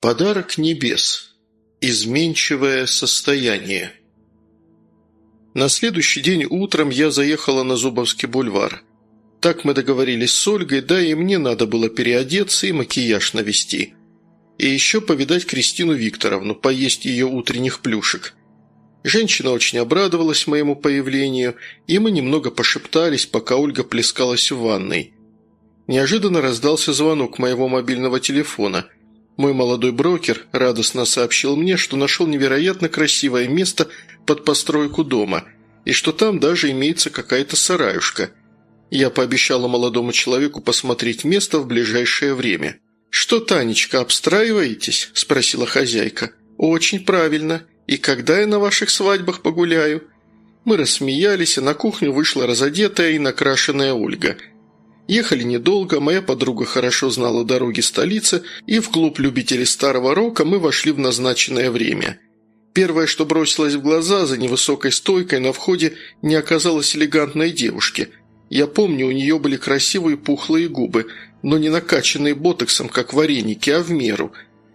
Подарок небес. Изменчивое состояние. На следующий день утром я заехала на Зубовский бульвар. Так мы договорились с Ольгой, да и мне надо было переодеться и макияж навести. И еще повидать Кристину Викторовну, поесть ее утренних плюшек. Женщина очень обрадовалась моему появлению, и мы немного пошептались, пока Ольга плескалась в ванной. Неожиданно раздался звонок моего мобильного телефона – мой молодой брокер радостно сообщил мне, что нашел невероятно красивое место под постройку дома, и что там даже имеется какая-то сараюшка. Я пообещала молодому человеку посмотреть место в ближайшее время. «Что, Танечка, обстраиваетесь?» – спросила хозяйка. «Очень правильно. И когда я на ваших свадьбах погуляю?» Мы рассмеялись, и на кухню вышла разодетая и накрашенная Ольга – Ехали недолго, моя подруга хорошо знала дороги столицы, и в клуб любителей старого рока мы вошли в назначенное время. Первое, что бросилось в глаза, за невысокой стойкой на входе не оказалось элегантной девушки. Я помню, у нее были красивые пухлые губы, но не накачанные ботоксом, как вареники, а в меру.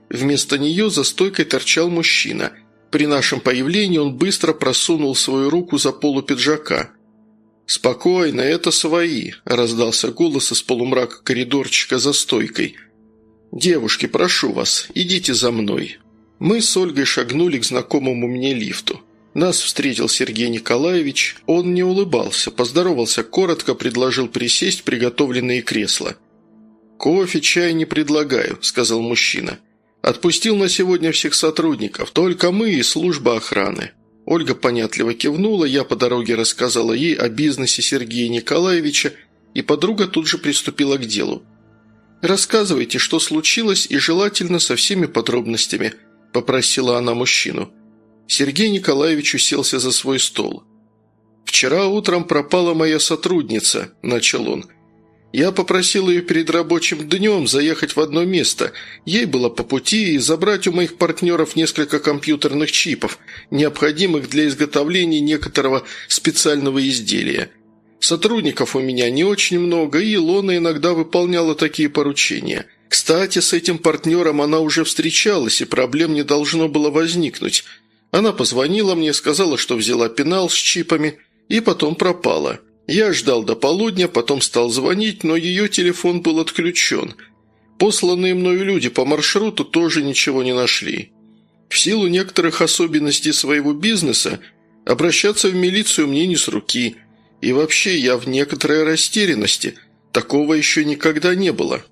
Вместо нее за стойкой торчал мужчина. При нашем появлении он быстро просунул свою руку за полу пиджака. «Спокойно, это свои», – раздался голос из полумрака коридорчика за стойкой. «Девушки, прошу вас, идите за мной». Мы с Ольгой шагнули к знакомому мне лифту. Нас встретил Сергей Николаевич. Он не улыбался, поздоровался коротко, предложил присесть приготовленные кресла. «Кофе, чай не предлагаю», – сказал мужчина. «Отпустил на сегодня всех сотрудников, только мы и служба охраны». Ольга понятливо кивнула, я по дороге рассказала ей о бизнесе Сергея Николаевича, и подруга тут же приступила к делу. «Рассказывайте, что случилось, и желательно со всеми подробностями», – попросила она мужчину. Сергей Николаевич уселся за свой стол. «Вчера утром пропала моя сотрудница», – начал он. Я попросил ее перед рабочим днем заехать в одно место. Ей было по пути и забрать у моих партнеров несколько компьютерных чипов, необходимых для изготовления некоторого специального изделия. Сотрудников у меня не очень много, и Илона иногда выполняла такие поручения. Кстати, с этим партнером она уже встречалась, и проблем не должно было возникнуть. Она позвонила мне, сказала, что взяла пенал с чипами, и потом пропала. Я ждал до полудня, потом стал звонить, но ее телефон был отключен. Посланные мною люди по маршруту тоже ничего не нашли. В силу некоторых особенностей своего бизнеса обращаться в милицию мне не с руки. И вообще я в некоторой растерянности. Такого еще никогда не было.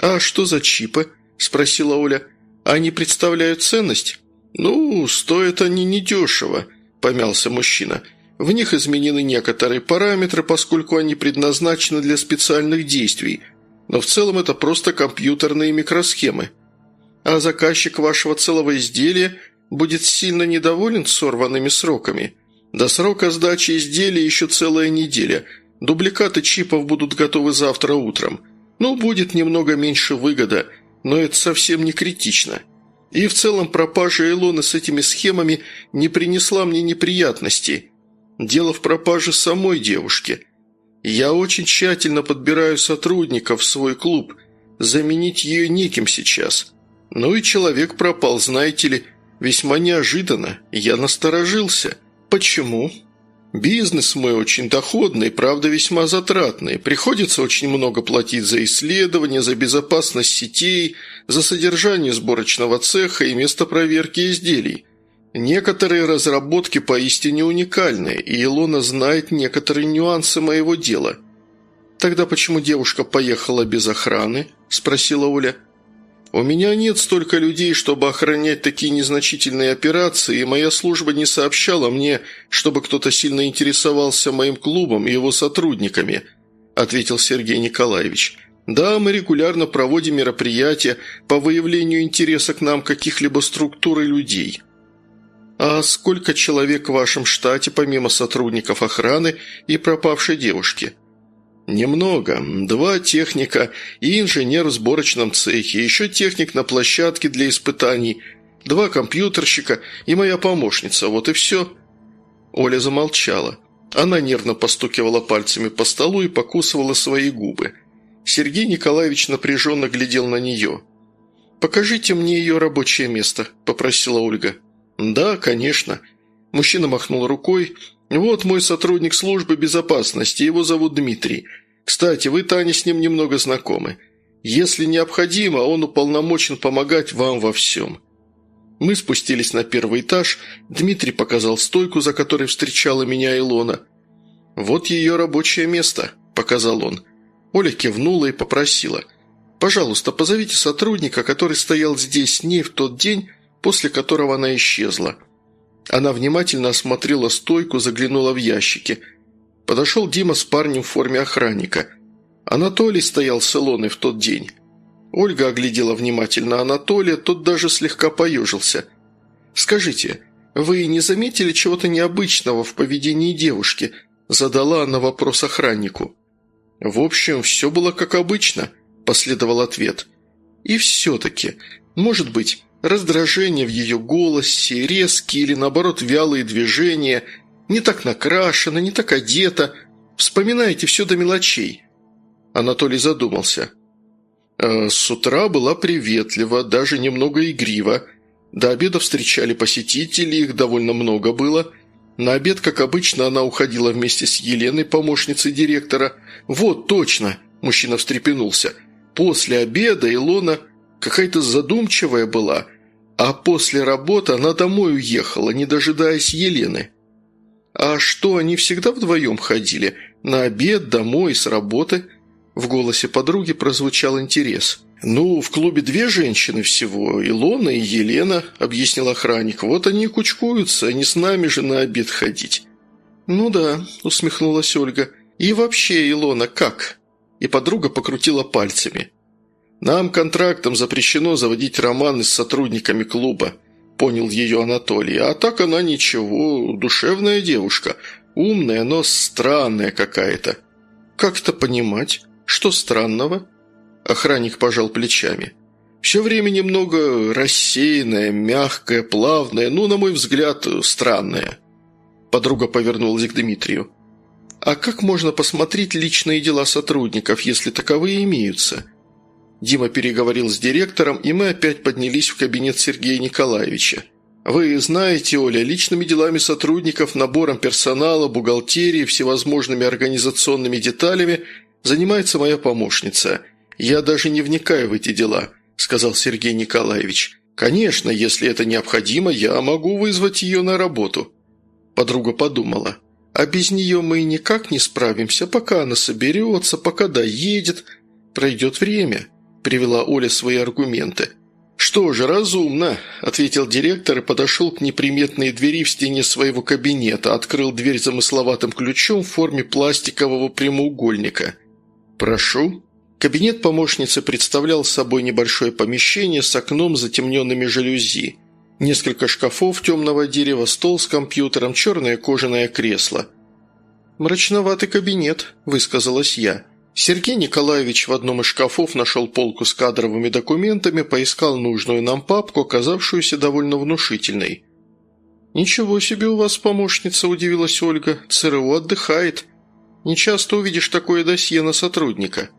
«А что за чипы?» – спросила Оля. «Они представляют ценность?» «Ну, стоят они недешево», – помялся мужчина. – в них изменены некоторые параметры, поскольку они предназначены для специальных действий, но в целом это просто компьютерные микросхемы. А заказчик вашего целого изделия будет сильно недоволен сорванными сроками. До срока сдачи изделия еще целая неделя. Дубликаты чипов будут готовы завтра утром. Ну, будет немного меньше выгода, но это совсем не критично. И в целом пропажа Элоны с этими схемами не принесла мне неприятностей – Дело в пропаже самой девушки. Я очень тщательно подбираю сотрудников в свой клуб. Заменить ее неким сейчас. Ну и человек пропал, знаете ли, весьма неожиданно. Я насторожился. Почему? Бизнес мой очень доходный, правда весьма затратный. Приходится очень много платить за исследования, за безопасность сетей, за содержание сборочного цеха и место проверки изделий. Некоторые разработки поистине уникальны, и Илона знает некоторые нюансы моего дела. «Тогда почему девушка поехала без охраны?» – спросила Оля. «У меня нет столько людей, чтобы охранять такие незначительные операции, и моя служба не сообщала мне, чтобы кто-то сильно интересовался моим клубом и его сотрудниками», – ответил Сергей Николаевич. «Да, мы регулярно проводим мероприятия по выявлению интереса к нам каких-либо структур и людей». «А сколько человек в вашем штате, помимо сотрудников охраны и пропавшей девушки?» «Немного. Два техника и инженер в сборочном цехе, еще техник на площадке для испытаний, два компьютерщика и моя помощница. Вот и все». Оля замолчала. Она нервно постукивала пальцами по столу и покусывала свои губы. Сергей Николаевич напряженно глядел на нее. «Покажите мне ее рабочее место», – попросила Ольга. «Да, конечно». Мужчина махнул рукой. «Вот мой сотрудник службы безопасности, его зовут Дмитрий. Кстати, вы, Таня, с ним немного знакомы. Если необходимо, он уполномочен помогать вам во всем». Мы спустились на первый этаж. Дмитрий показал стойку, за которой встречала меня Илона. «Вот ее рабочее место», – показал он. Оля кивнула и попросила. «Пожалуйста, позовите сотрудника, который стоял здесь с ней в тот день, после которого она исчезла». Она внимательно осмотрела стойку, заглянула в ящики. Подошел Дима с парнем в форме охранника. Анатолий стоял с Илоной в тот день. Ольга оглядела внимательно Анатолия, тот даже слегка поежился. «Скажите, вы не заметили чего-то необычного в поведении девушки?» Задала она вопрос охраннику. «В общем, все было как обычно», – последовал ответ. «И все-таки, может быть, раздражение в ее голосе, резкие или, наоборот, вялые движения, не так накрашена, не так одета. Вспоминаете все до мелочей». Анатолий задумался. «Э, «С утра была приветлива, даже немного игрива. До обеда встречали посетителей, их довольно много было». На обед, как обычно, она уходила вместе с Еленой, помощницей директора. «Вот, точно!» – мужчина встрепенулся. «После обеда Илона какая-то задумчивая была, а после работы она домой уехала, не дожидаясь Елены». «А что, они всегда вдвоем ходили? На обед, домой, с работы?» В голосе подруги прозвучал интерес. «Ну, в клубе две женщины всего, Илона и Елена», – объяснил охранник. «Вот они и кучкуются, они с нами же на обед ходить». «Ну да», – усмехнулась Ольга. «И вообще, Илона, как?» И подруга покрутила пальцами. «Нам контрактом запрещено заводить романы с сотрудниками клуба», – понял ее Анатолий. «А так она ничего, душевная девушка, умная, но странная какая-то». «Как это понимать? Что странного?» Охранник пожал плечами. «Все время немного рассеянное, мягкое, плавное, ну, на мой взгляд, странное». Подруга повернулась к Дмитрию. «А как можно посмотреть личные дела сотрудников, если таковые имеются?» Дима переговорил с директором, и мы опять поднялись в кабинет Сергея Николаевича. «Вы знаете, Оля, личными делами сотрудников, набором персонала, бухгалтерией, всевозможными организационными деталями занимается моя помощница – «Я даже не вникаю в эти дела», – сказал Сергей Николаевич. «Конечно, если это необходимо, я могу вызвать ее на работу». Подруга подумала. «А без нее мы никак не справимся, пока она соберется, пока доедет. Пройдет время», – привела Оля свои аргументы. «Что же, разумно», – ответил директор и подошел к неприметной двери в стене своего кабинета, открыл дверь замысловатым ключом в форме пластикового прямоугольника. «Прошу», Кабинет помощницы представлял собой небольшое помещение с окном с затемненными жалюзи. Несколько шкафов темного дерева, стол с компьютером, черное кожаное кресло. «Мрачноватый кабинет», – высказалась я. Сергей Николаевич в одном из шкафов нашел полку с кадровыми документами, поискал нужную нам папку, оказавшуюся довольно внушительной. «Ничего себе у вас помощница», – удивилась Ольга. «ЦРУ отдыхает. Не часто увидишь такое досье на сотрудника».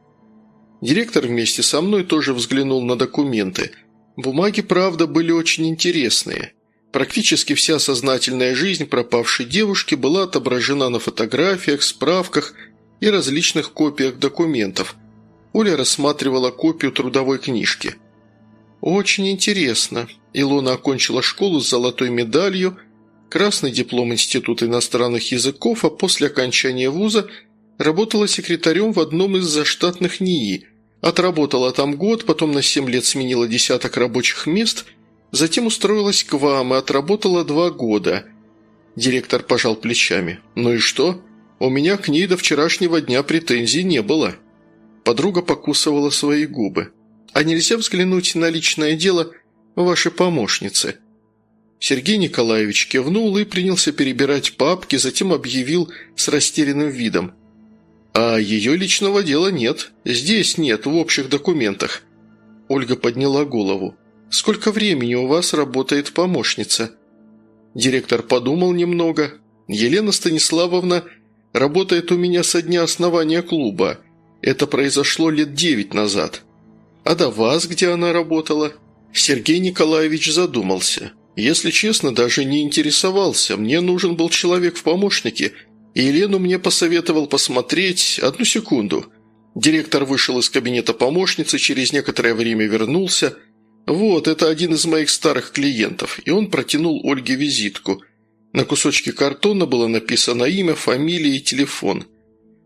Директор вместе со мной тоже взглянул на документы. Бумаги, правда, были очень интересные. Практически вся сознательная жизнь пропавшей девушки была отображена на фотографиях, справках и различных копиях документов. Оля рассматривала копию трудовой книжки. «Очень интересно». Илона окончила школу с золотой медалью, красный диплом Института иностранных языков, а после окончания вуза работала секретарем в одном из заштатных НИИ, Отработала там год, потом на семь лет сменила десяток рабочих мест, затем устроилась к вам и отработала два года». Директор пожал плечами. «Ну и что? У меня к ней до вчерашнего дня претензий не было». Подруга покусывала свои губы. «А нельзя взглянуть на личное дело вашей помощницы?» Сергей Николаевич кивнул и принялся перебирать папки, затем объявил с растерянным видом. «А ее личного дела нет. Здесь нет, в общих документах». Ольга подняла голову. «Сколько времени у вас работает помощница?» Директор подумал немного. «Елена Станиславовна работает у меня со дня основания клуба. Это произошло лет девять назад. А до вас где она работала?» Сергей Николаевич задумался. Если честно, даже не интересовался. Мне нужен был человек в помощнике, и Елену мне посоветовал посмотреть... Одну секунду. Директор вышел из кабинета помощницы, через некоторое время вернулся. Вот, это один из моих старых клиентов, и он протянул Ольге визитку. На кусочке картона было написано имя, фамилия и телефон.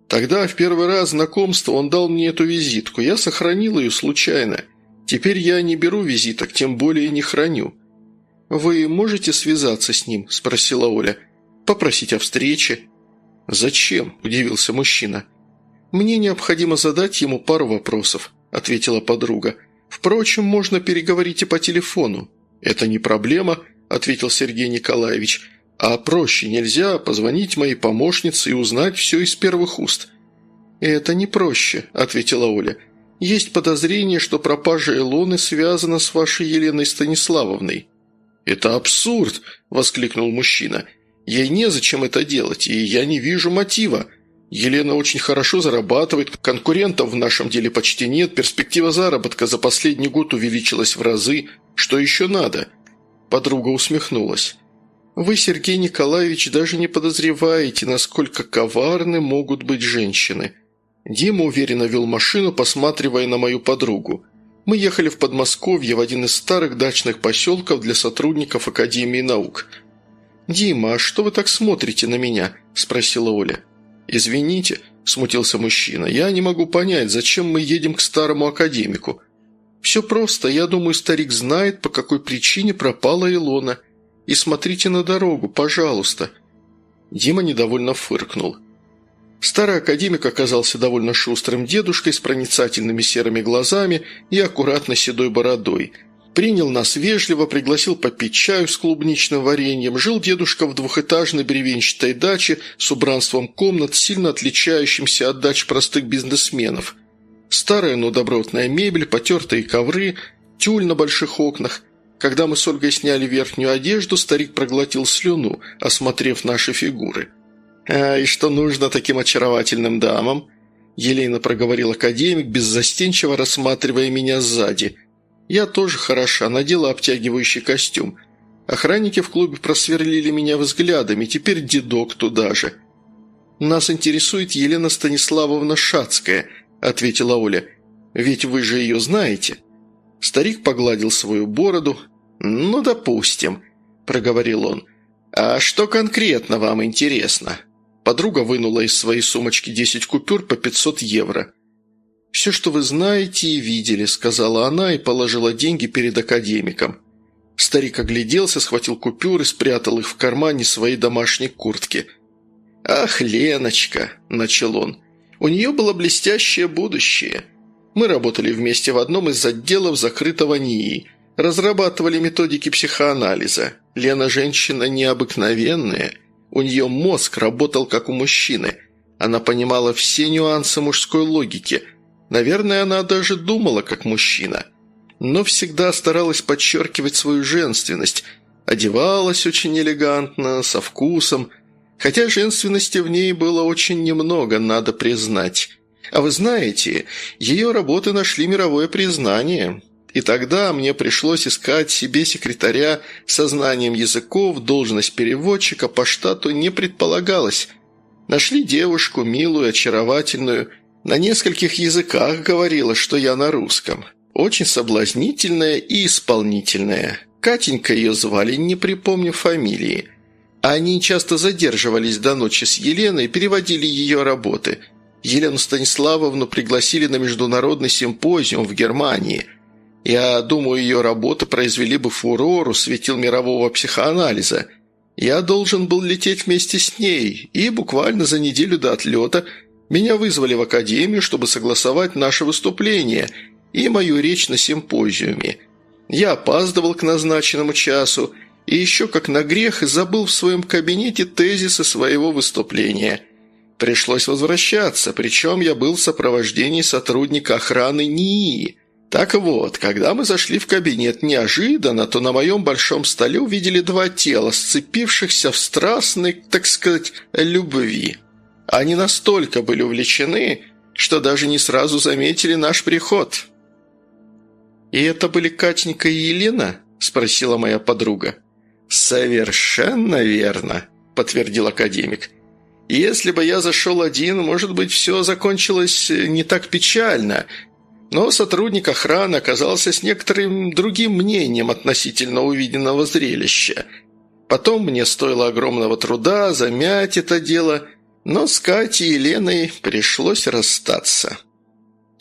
Тогда, в первый раз знакомства, он дал мне эту визитку. Я сохранил ее случайно. Теперь я не беру визиток, тем более не храню. «Вы можете связаться с ним?» – спросила Оля. «Попросить о встрече». «Зачем?» – удивился мужчина. «Мне необходимо задать ему пару вопросов», – ответила подруга. «Впрочем, можно переговорить и по телефону». «Это не проблема», – ответил Сергей Николаевич. «А проще нельзя позвонить моей помощнице и узнать все из первых уст». «Это не проще», – ответила Оля. «Есть подозрение, что пропажа Илоны связана с вашей Еленой Станиславовной». «Это абсурд!» – воскликнул мужчина. «Ей незачем это делать, и я не вижу мотива. Елена очень хорошо зарабатывает, конкурентов в нашем деле почти нет, перспектива заработка за последний год увеличилась в разы. Что еще надо?» Подруга усмехнулась. «Вы, Сергей Николаевич, даже не подозреваете, насколько коварны могут быть женщины». Дима уверенно вел машину, посматривая на мою подругу. Мы ехали в Подмосковье в один из старых дачных поселков для сотрудников Академии наук. «Дима, а что вы так смотрите на меня?» – спросила Оля. «Извините», – смутился мужчина, – «я не могу понять, зачем мы едем к старому академику». «Все просто. Я думаю, старик знает, по какой причине пропала Илона. И смотрите на дорогу, пожалуйста». Дима недовольно фыркнул. Старый академик оказался довольно шустрым дедушкой с проницательными серыми глазами и аккуратно седой бородой. Принял нас вежливо, пригласил попить чаю с клубничным вареньем. Жил дедушка в двухэтажной бревенчатой даче с убранством комнат, сильно отличающимся от дач простых бизнесменов. Старая, но добротная мебель, потертые ковры, тюль на больших окнах. Когда мы с Ольгой сняли верхнюю одежду, старик проглотил слюну, осмотрев наши фигуры – «А и что нужно таким очаровательным дамам?» Елена проговорил академик, беззастенчиво рассматривая меня сзади. «Я тоже хороша, надела обтягивающий костюм. Охранники в клубе просверлили меня взглядами, теперь дедок туда же». «Нас интересует Елена Станиславовна Шацкая», – ответила Оля. «Ведь вы же ее знаете». Старик погладил свою бороду. «Ну, допустим», – проговорил он. «А что конкретно вам интересно?» Подруга вынула из своей сумочки 10 купюр по 500 евро. «Все, что вы знаете и видели», – сказала она и положила деньги перед академиком. Старик огляделся, схватил купюры, спрятал их в кармане своей домашней куртки. «Ах, Леночка!» – начал он. «У нее было блестящее будущее. Мы работали вместе в одном из отделов закрытого НИИ, разрабатывали методики психоанализа. Лена женщина необыкновенная». У нее мозг работал как у мужчины. Она понимала все нюансы мужской логики. Наверное, она даже думала как мужчина. Но всегда старалась подчеркивать свою женственность. Одевалась очень элегантно, со вкусом. Хотя женственности в ней было очень немного, надо признать. А вы знаете, ее работы нашли мировое признание. И тогда мне пришлось искать себе секретаря со знанием языков, должность переводчика по штату не предполагалось. Нашли девушку, милую, очаровательную, на нескольких языках говорила, что я на русском. Очень соблазнительная и исполнительная. Катенька ее звали, не припомню фамилии. Они часто задерживались до ночи с Еленой, переводили ее работы. Елену Станиславовну пригласили на международный симпозиум в Германии – я думаю, ее работы произвели бы фурор у светил мирового психоанализа. Я должен был лететь вместе с ней, и буквально за неделю до отлета меня вызвали в академию, чтобы согласовать наше выступление и мою речь на симпозиуме. Я опаздывал к назначенному часу и еще как на грех забыл в своем кабинете тезисы своего выступления. Пришлось возвращаться, причем я был в сопровождении сотрудника охраны НИИ – так вот, когда мы зашли в кабинет неожиданно, то на моем большом столе увидели два тела, сцепившихся в страстной, так сказать, любви. Они настолько были увлечены, что даже не сразу заметили наш приход. «И это были Катенька и Елена?» – спросила моя подруга. «Совершенно верно», – подтвердил академик. «Если бы я зашел один, может быть, все закончилось не так печально, но сотрудник охраны оказался с некоторым другим мнением относительно увиденного зрелища. Потом мне стоило огромного труда замять это дело, но с Катей и Леной пришлось расстаться».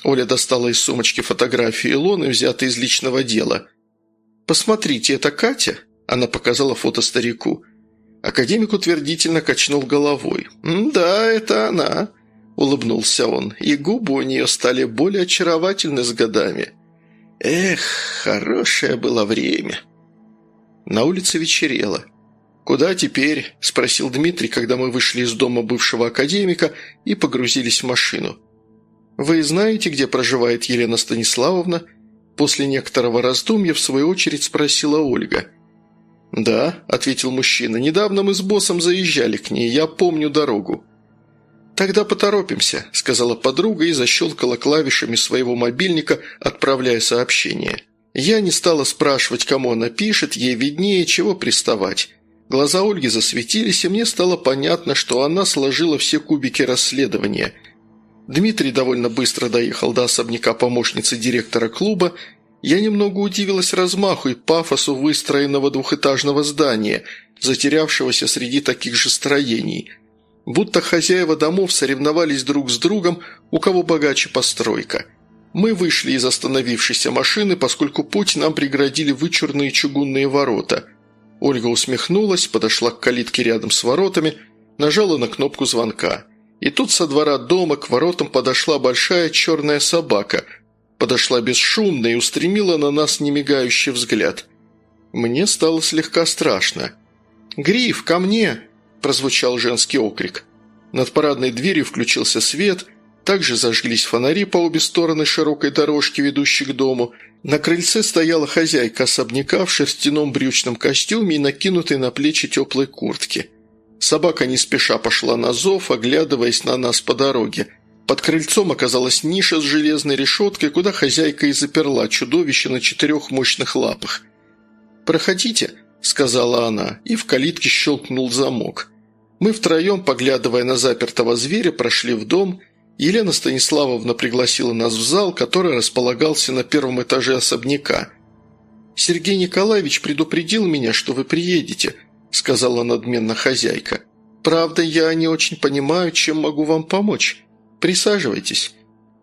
Оля достала из сумочки фотографию Илоны, взятой из личного дела. «Посмотрите, это Катя?» Она показала фото старику. Академик утвердительно качнул головой. «Да, это она», – улыбнулся он, и губы у нее стали более очаровательны с годами. «Эх, хорошее было время». На улице вечерело. «Куда теперь?» – спросил Дмитрий, когда мы вышли из дома бывшего академика и погрузились в машину. «Вы знаете, где проживает Елена Станиславовна?» После некоторого раздумья, в свою очередь, спросила Ольга. «Да», – ответил мужчина, – «недавно мы с боссом заезжали к ней, я помню дорогу». «Тогда поторопимся», – сказала подруга и защелкала клавишами своего мобильника, отправляя сообщение. Я не стала спрашивать, кому она пишет, ей виднее, чего приставать. Глаза Ольги засветились, и мне стало понятно, что она сложила все кубики расследования – Дмитрий довольно быстро доехал до особняка помощницы директора клуба. Я немного удивилась размаху и пафосу выстроенного двухэтажного здания, затерявшегося среди таких же строений. Будто хозяева домов соревновались друг с другом, у кого богаче постройка. Мы вышли из остановившейся машины, поскольку путь нам преградили вычурные чугунные ворота. Ольга усмехнулась, подошла к калитке рядом с воротами, нажала на кнопку звонка – и тут со двора дома к воротам подошла большая черная собака. Подошла бесшумно и устремила на нас немигающий взгляд. Мне стало слегка страшно. «Гриф, ко мне!» – прозвучал женский окрик. Над парадной дверью включился свет, также зажглись фонари по обе стороны широкой дорожки, ведущей к дому. На крыльце стояла хозяйка особняка в шерстяном брючном костюме и накинутой на плечи теплой куртки – Собака не спеша пошла на зов, оглядываясь на нас по дороге. Под крыльцом оказалась ниша с железной решеткой, куда хозяйка и заперла чудовище на четырех мощных лапах. «Проходите», – сказала она, и в калитке щелкнул замок. Мы втроем, поглядывая на запертого зверя, прошли в дом. Елена Станиславовна пригласила нас в зал, который располагался на первом этаже особняка. «Сергей Николаевич предупредил меня, что вы приедете», сказала надменно хозяйка. «Правда, я не очень понимаю, чем могу вам помочь. Присаживайтесь».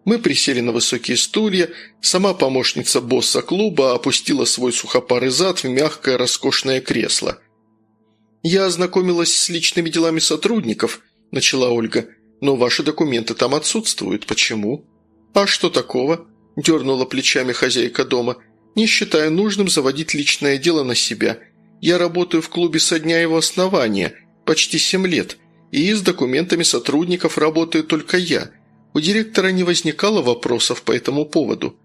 Мы присели на высокие стулья, сама помощница босса клуба опустила свой сухопарый зад в мягкое роскошное кресло. «Я ознакомилась с личными делами сотрудников», – начала Ольга, – «но ваши документы там отсутствуют. Почему?» «А что такого?» – дернула плечами хозяйка дома, не считая нужным заводить личное дело на себя – я работаю в клубе со дня его основания, почти семь лет, и с документами сотрудников работаю только я. У директора не возникало вопросов по этому поводу».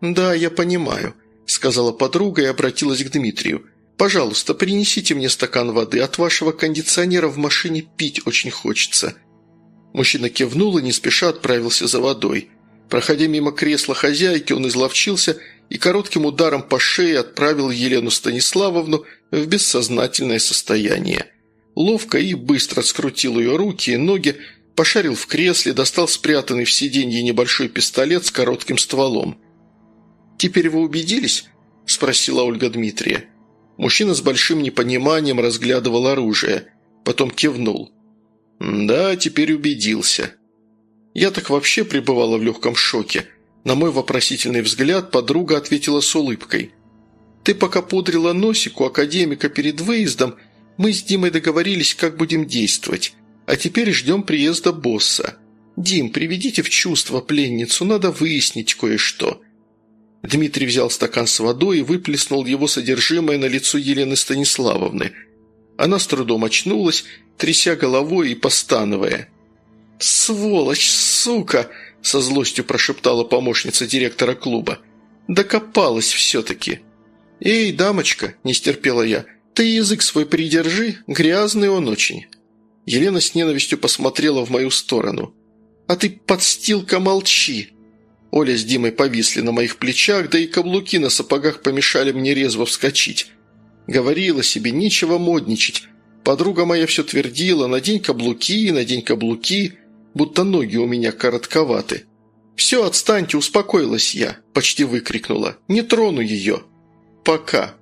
«Да, я понимаю», – сказала подруга и обратилась к Дмитрию. «Пожалуйста, принесите мне стакан воды, от вашего кондиционера в машине пить очень хочется». Мужчина кивнул и не спеша отправился за водой. Проходя мимо кресла хозяйки, он изловчился и коротким ударом по шее отправил Елену Станиславовну в бессознательное состояние. Ловко и быстро скрутил ее руки и ноги, пошарил в кресле, достал спрятанный в сиденье небольшой пистолет с коротким стволом. «Теперь вы убедились?» – спросила Ольга Дмитрия. Мужчина с большим непониманием разглядывал оружие, потом кивнул. «Да, теперь убедился». Я так вообще пребывала в легком шоке – на мой вопросительный взгляд подруга ответила с улыбкой. «Ты пока пудрила носик у академика перед выездом, мы с Димой договорились, как будем действовать. А теперь ждем приезда босса. Дим, приведите в чувство пленницу, надо выяснить кое-что». Дмитрий взял стакан с водой и выплеснул его содержимое на лицо Елены Станиславовны. Она с трудом очнулась, тряся головой и постановая. «Сволочь, сука!» со злостью прошептала помощница директора клуба. «Докопалась все-таки». «Эй, дамочка!» – не стерпела я. «Ты язык свой придержи, грязный он очень». Елена с ненавистью посмотрела в мою сторону. «А ты, подстилка, молчи!» Оля с Димой повисли на моих плечах, да и каблуки на сапогах помешали мне резво вскочить. Говорила себе, нечего модничать. Подруга моя все твердила, надень каблуки, надень каблуки, будто ноги у меня коротковаты. «Все, отстаньте, успокоилась я», – почти выкрикнула. «Не трону ее». «Пока».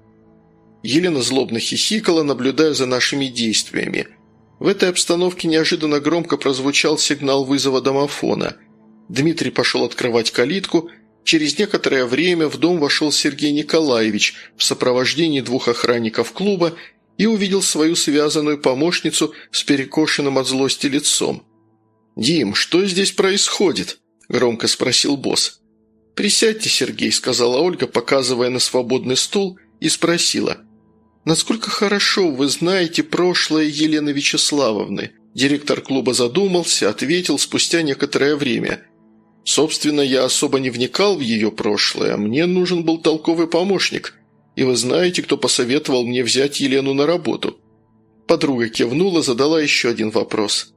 Елена злобно хихикала, наблюдая за нашими действиями. В этой обстановке неожиданно громко прозвучал сигнал вызова домофона. Дмитрий пошел открывать калитку. Через некоторое время в дом вошел Сергей Николаевич в сопровождении двух охранников клуба и увидел свою связанную помощницу с перекошенным от злости лицом. «Дим, что здесь происходит?» – громко спросил босс. «Присядьте, Сергей», – сказала Ольга, показывая на свободный стул, и спросила – «Насколько хорошо вы знаете прошлое Елены Вячеславовны?» Директор клуба задумался, ответил спустя некоторое время. «Собственно, я особо не вникал в ее прошлое, мне нужен был толковый помощник. И вы знаете, кто посоветовал мне взять Елену на работу?» Подруга кивнула, задала еще один вопрос.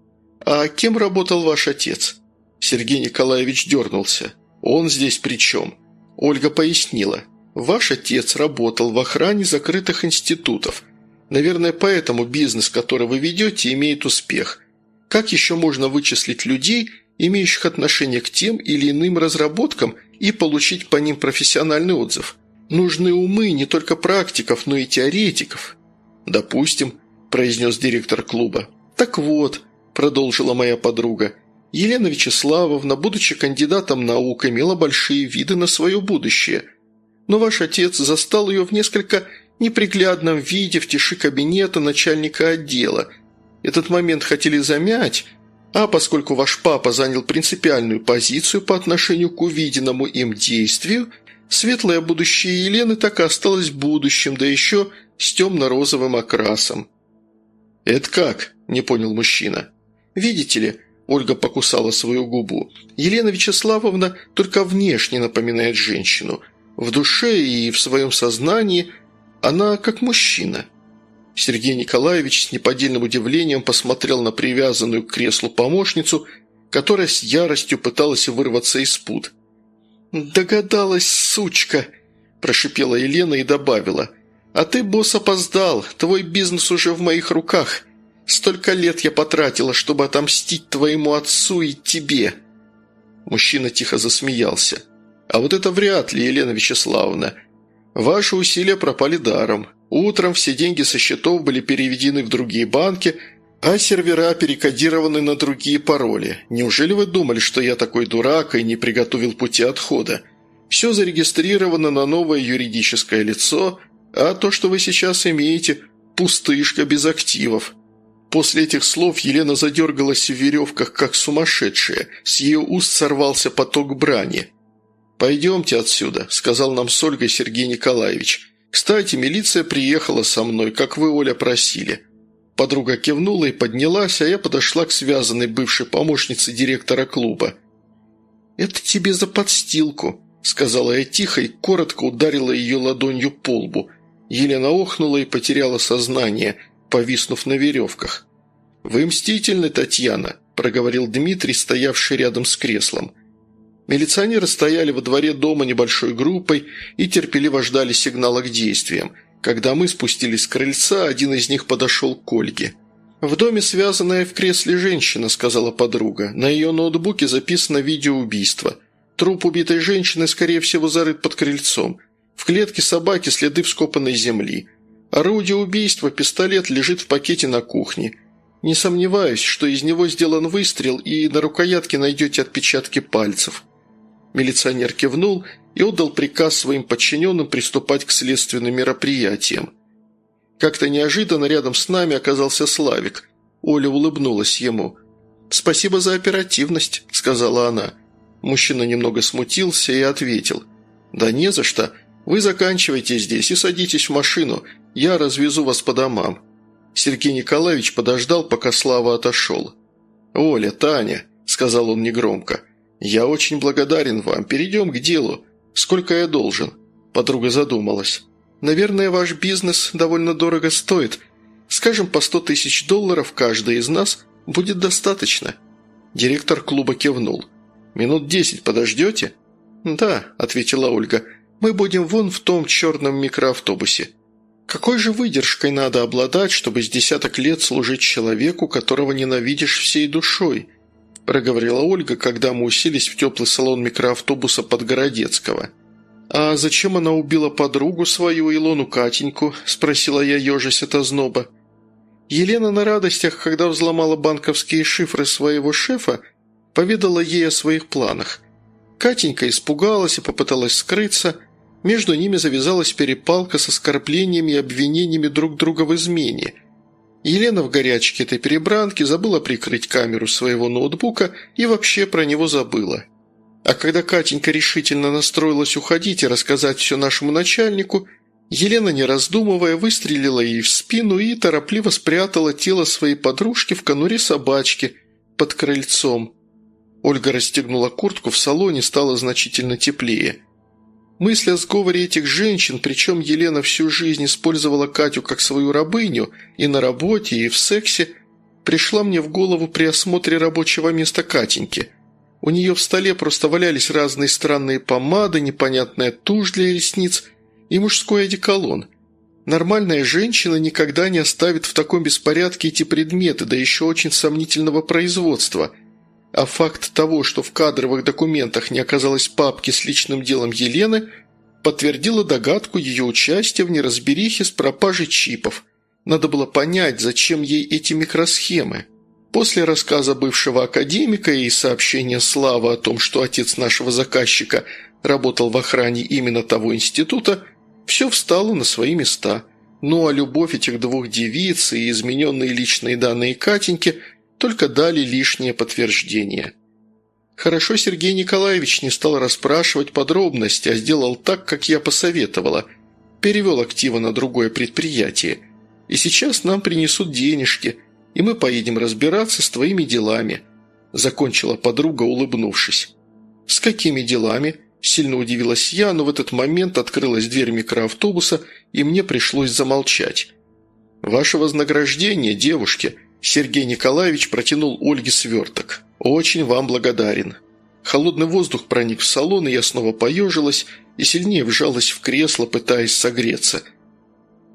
«А кем работал ваш отец?» Сергей Николаевич дернулся. «Он здесь при чем?» Ольга пояснила. Ваш отец работал в охране закрытых институтов. Наверное, поэтому бизнес, который вы ведете, имеет успех. Как еще можно вычислить людей, имеющих отношение к тем или иным разработкам, и получить по ним профессиональный отзыв? Нужны умы не только практиков, но и теоретиков. «Допустим», – произнес директор клуба. «Так вот», – продолжила моя подруга, – Елена Вячеславовна, будучи кандидатом наук, имела большие виды на свое будущее – но ваш отец застал ее в несколько неприглядном виде в тиши кабинета начальника отдела. Этот момент хотели замять, а поскольку ваш папа занял принципиальную позицию по отношению к увиденному им действию, светлое будущее Елены так и осталось будущим, да еще с темно-розовым окрасом. «Это как?» – не понял мужчина. «Видите ли, Ольга покусала свою губу. Елена Вячеславовна только внешне напоминает женщину – в душе и в своем сознании она как мужчина. Сергей Николаевич с неподдельным удивлением посмотрел на привязанную к креслу помощницу, которая с яростью пыталась вырваться из пут. «Догадалась, сучка!» – прошипела Елена и добавила. «А ты, босс, опоздал. Твой бизнес уже в моих руках. Столько лет я потратила, чтобы отомстить твоему отцу и тебе». Мужчина тихо засмеялся. А вот это вряд ли, Елена Вячеславовна. Ваши усилия пропали даром. Утром все деньги со счетов были переведены в другие банки, а сервера перекодированы на другие пароли. Неужели вы думали, что я такой дурак и не приготовил пути отхода? Все зарегистрировано на новое юридическое лицо, а то, что вы сейчас имеете – пустышка без активов». После этих слов Елена задергалась в веревках, как сумасшедшая. С ее уст сорвался поток брани. «Пойдемте отсюда», – сказал нам с Ольгой Сергей Николаевич. «Кстати, милиция приехала со мной, как вы, Оля, просили». Подруга кивнула и поднялась, а я подошла к связанной бывшей помощнице директора клуба. «Это тебе за подстилку», – сказала я тихо и коротко ударила ее ладонью по лбу. Елена охнула и потеряла сознание, повиснув на веревках. «Вы мстительны, Татьяна», – проговорил Дмитрий, стоявший рядом с креслом. Милиционеры стояли во дворе дома небольшой группой и терпеливо ждали сигнала к действиям. Когда мы спустились с крыльца, один из них подошел к Ольге. «В доме связанная в кресле женщина», – сказала подруга. «На ее ноутбуке записано видеоубийство. Труп убитой женщины, скорее всего, зарыт под крыльцом. В клетке собаки следы вскопанной земли. Орудие убийства, пистолет, лежит в пакете на кухне. Не сомневаюсь, что из него сделан выстрел, и на рукоятке найдете отпечатки пальцев». Милиционер кивнул и отдал приказ своим подчиненным приступать к следственным мероприятиям. Как-то неожиданно рядом с нами оказался Славик. Оля улыбнулась ему. «Спасибо за оперативность», – сказала она. Мужчина немного смутился и ответил. «Да не за что. Вы заканчивайте здесь и садитесь в машину. Я развезу вас по домам». Сергей Николаевич подождал, пока Слава отошел. «Оля, Таня», – сказал он негромко, – «Я очень благодарен вам. Перейдем к делу. Сколько я должен?» Подруга задумалась. «Наверное, ваш бизнес довольно дорого стоит. Скажем, по сто тысяч долларов каждый из нас будет достаточно». Директор клуба кивнул. «Минут десять подождете?» «Да», – ответила Ольга, – «мы будем вон в том черном микроавтобусе». «Какой же выдержкой надо обладать, чтобы с десяток лет служить человеку, которого ненавидишь всей душой?» – проговорила Ольга, когда мы уселись в теплый салон микроавтобуса Подгородецкого. «А зачем она убила подругу свою, Илону Катеньку?» – спросила я, ежась от озноба. Елена на радостях, когда взломала банковские шифры своего шефа, поведала ей о своих планах. Катенька испугалась и попыталась скрыться. Между ними завязалась перепалка с оскорблениями и обвинениями друг друга в измене. Елена в горячке этой перебранки забыла прикрыть камеру своего ноутбука и вообще про него забыла. А когда Катенька решительно настроилась уходить и рассказать все нашему начальнику, Елена, не раздумывая, выстрелила ей в спину и торопливо спрятала тело своей подружки в конуре собачки под крыльцом. Ольга расстегнула куртку в салоне, стало значительно теплее. Мысль о сговоре этих женщин, причем Елена всю жизнь использовала Катю как свою рабыню и на работе, и в сексе, пришла мне в голову при осмотре рабочего места Катеньки – у нее в столе просто валялись разные странные помады, непонятная тушь для ресниц и мужской одеколон. Нормальная женщина никогда не оставит в таком беспорядке эти предметы, да еще очень сомнительного производства. А факт того, что в кадровых документах не оказалось папки с личным делом Елены, подтвердила догадку ее участия в неразберихе с пропажей чипов. Надо было понять, зачем ей эти микросхемы. После рассказа бывшего академика и сообщения Славы о том, что отец нашего заказчика работал в охране именно того института, все встало на свои места. Ну а любовь этих двух девиц и измененные личные данные Катеньки только дали лишнее подтверждение. Хорошо Сергей Николаевич не стал расспрашивать подробности, а сделал так, как я посоветовала. Перевел активы на другое предприятие. И сейчас нам принесут денежки – и мы поедем разбираться с твоими делами», – закончила подруга, улыбнувшись. «С какими делами?» – сильно удивилась я, но в этот момент открылась дверь микроавтобуса, и мне пришлось замолчать. «Ваше вознаграждение, девушки», – Сергей Николаевич протянул Ольге сверток. «Очень вам благодарен». Холодный воздух проник в салон, и я снова поежилась и сильнее вжалась в кресло, пытаясь согреться –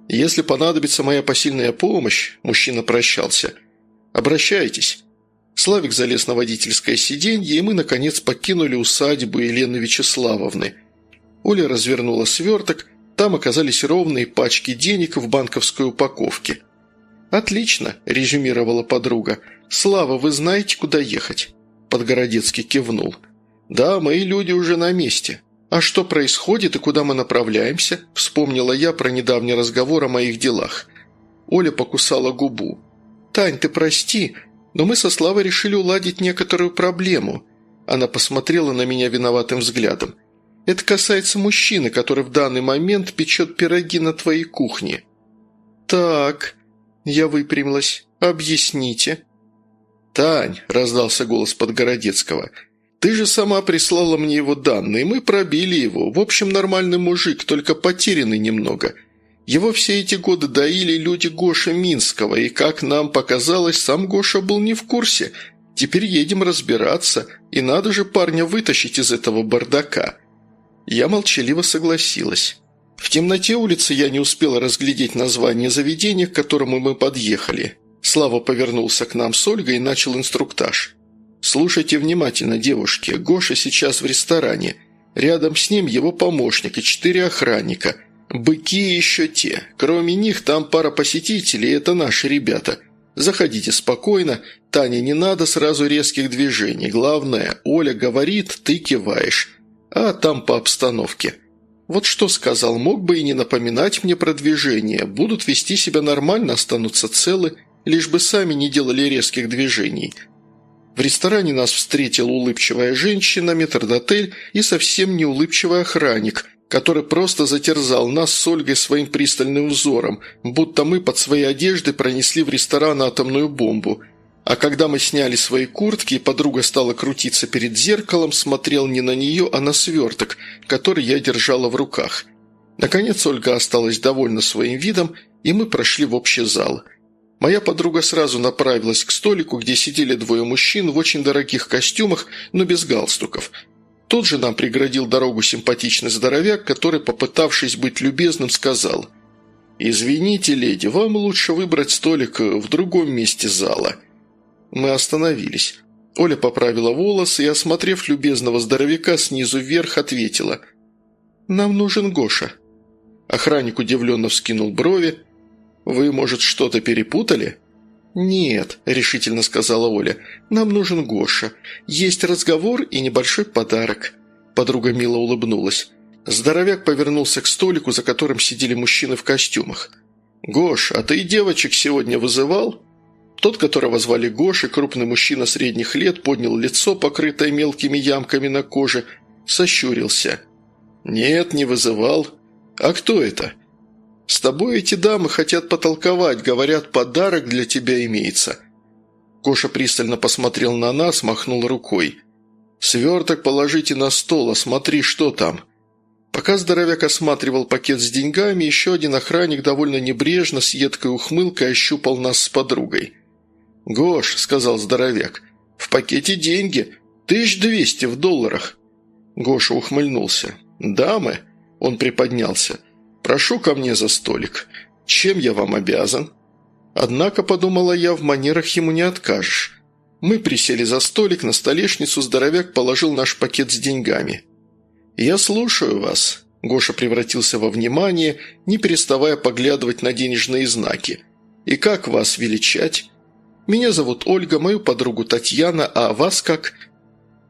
«Если понадобится моя посильная помощь», – мужчина прощался, – «обращайтесь». Славик залез на водительское сиденье, и мы, наконец, покинули усадьбу Елены Вячеславовны. Оля развернула сверток, там оказались ровные пачки денег в банковской упаковке. «Отлично», – резюмировала подруга. «Слава, вы знаете, куда ехать?» Подгородецкий кивнул. «Да, мои люди уже на месте. «А что происходит и куда мы направляемся?» – вспомнила я про недавний разговор о моих делах. Оля покусала губу. «Тань, ты прости, но мы со Славой решили уладить некоторую проблему». Она посмотрела на меня виноватым взглядом. «Это касается мужчины, который в данный момент печет пироги на твоей кухне». «Так», – я выпрямилась, – «объясните». «Тань», – раздался голос Подгородецкого – ты же сама прислала мне его данные, мы пробили его. В общем, нормальный мужик, только потерянный немного. Его все эти годы доили люди Гоша Минского, и, как нам показалось, сам Гоша был не в курсе. Теперь едем разбираться, и надо же парня вытащить из этого бардака». Я молчаливо согласилась. В темноте улицы я не успела разглядеть название заведения, к которому мы подъехали. Слава повернулся к нам с Ольгой и начал инструктаж. «Слушайте внимательно, девушки. Гоша сейчас в ресторане. Рядом с ним его помощник и четыре охранника. Быки еще те. Кроме них там пара посетителей, это наши ребята. Заходите спокойно. Таня, не надо сразу резких движений. Главное, Оля говорит, ты киваешь. А там по обстановке». Вот что сказал, мог бы и не напоминать мне про движение. Будут вести себя нормально, останутся целы, лишь бы сами не делали резких движений. В ресторане нас встретила улыбчивая женщина, метрдотель и совсем не улыбчивый охранник, который просто затерзал нас с Ольгой своим пристальным взором, будто мы под своей одеждой пронесли в ресторан атомную бомбу. А когда мы сняли свои куртки, и подруга стала крутиться перед зеркалом, смотрел не на нее, а на сверток, который я держала в руках. Наконец Ольга осталась довольна своим видом, и мы прошли в общий зал – Моя подруга сразу направилась к столику, где сидели двое мужчин в очень дорогих костюмах, но без галстуков. Тут же нам преградил дорогу симпатичный здоровяк, который, попытавшись быть любезным, сказал «Извините, леди, вам лучше выбрать столик в другом месте зала». Мы остановились. Оля поправила волосы и, осмотрев любезного здоровяка снизу вверх, ответила «Нам нужен Гоша». Охранник удивленно вскинул брови. «Вы, может, что-то перепутали?» «Нет», – решительно сказала Оля, – «нам нужен Гоша. Есть разговор и небольшой подарок». Подруга мило улыбнулась. Здоровяк повернулся к столику, за которым сидели мужчины в костюмах. «Гош, а ты девочек сегодня вызывал?» Тот, которого звали Гоши, крупный мужчина средних лет, поднял лицо, покрытое мелкими ямками на коже, сощурился. «Нет, не вызывал. А кто это?» «С тобой эти дамы хотят потолковать, говорят, подарок для тебя имеется». Гоша пристально посмотрел на нас, махнул рукой. «Сверток положите на стол, а смотри, что там». Пока здоровяк осматривал пакет с деньгами, еще один охранник довольно небрежно, с едкой ухмылкой ощупал нас с подругой. «Гош», — сказал здоровяк, — «в пакете деньги, тысяч двести в долларах». Гоша ухмыльнулся. «Дамы?» — он приподнялся. «Прошу ко мне за столик. Чем я вам обязан?» Однако, подумала я, в манерах ему не откажешь. Мы присели за столик, на столешницу здоровяк положил наш пакет с деньгами. «Я слушаю вас», – Гоша превратился во внимание, не переставая поглядывать на денежные знаки. «И как вас величать?» Меня зовут Ольга, мою подругу Татьяна, а вас как?»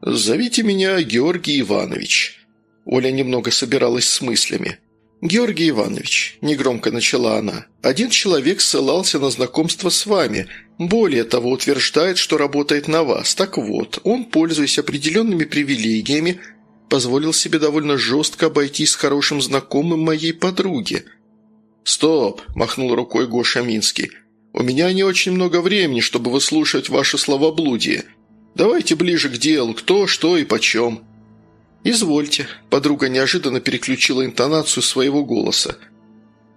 «Зовите меня Георгий Иванович». Оля немного собиралась с мыслями. «Георгий Иванович», – негромко начала она, – «один человек ссылался на знакомство с вами. Более того, утверждает, что работает на вас. Так вот, он, пользуясь определенными привилегиями, позволил себе довольно жестко обойтись с хорошим знакомым моей подруги». «Стоп!» – махнул рукой Гоша Минский. У меня не очень много времени, чтобы выслушать ваши словоблудие. Давайте ближе к делу, кто, что и почем». «Извольте», – подруга неожиданно переключила интонацию своего голоса.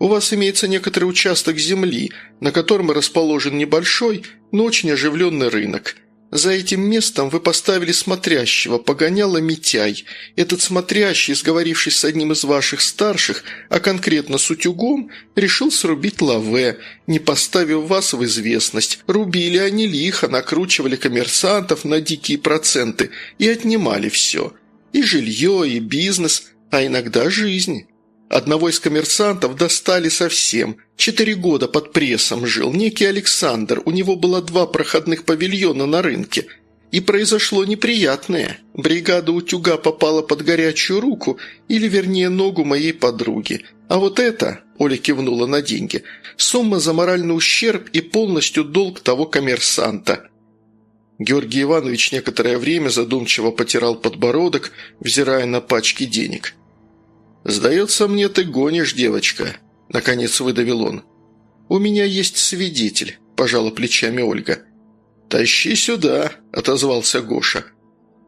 «У вас имеется некоторый участок земли, на котором расположен небольшой, но очень оживленный рынок. За этим местом вы поставили смотрящего, погоняла Митяй. Этот смотрящий, сговорившись с одним из ваших старших, а конкретно с утюгом, решил срубить лаве, не поставив вас в известность. Рубили они лихо, накручивали коммерсантов на дикие проценты и отнимали все. И жилье, и бизнес, а иногда жизнь. Одного из коммерсантов достали совсем. Четыре года под прессом жил некий Александр. У него было два проходных павильона на рынке. И произошло неприятное. Бригада утюга попала под горячую руку, или вернее ногу моей подруги. А вот это, Оля кивнула на деньги, сумма за моральный ущерб и полностью долг того коммерсанта. Георгий Иванович некоторое время задумчиво потирал подбородок, взирая на пачки денег – «Сдается мне, ты гонишь, девочка», – наконец выдавил он. «У меня есть свидетель», – пожала плечами Ольга. «Тащи сюда», – отозвался Гоша.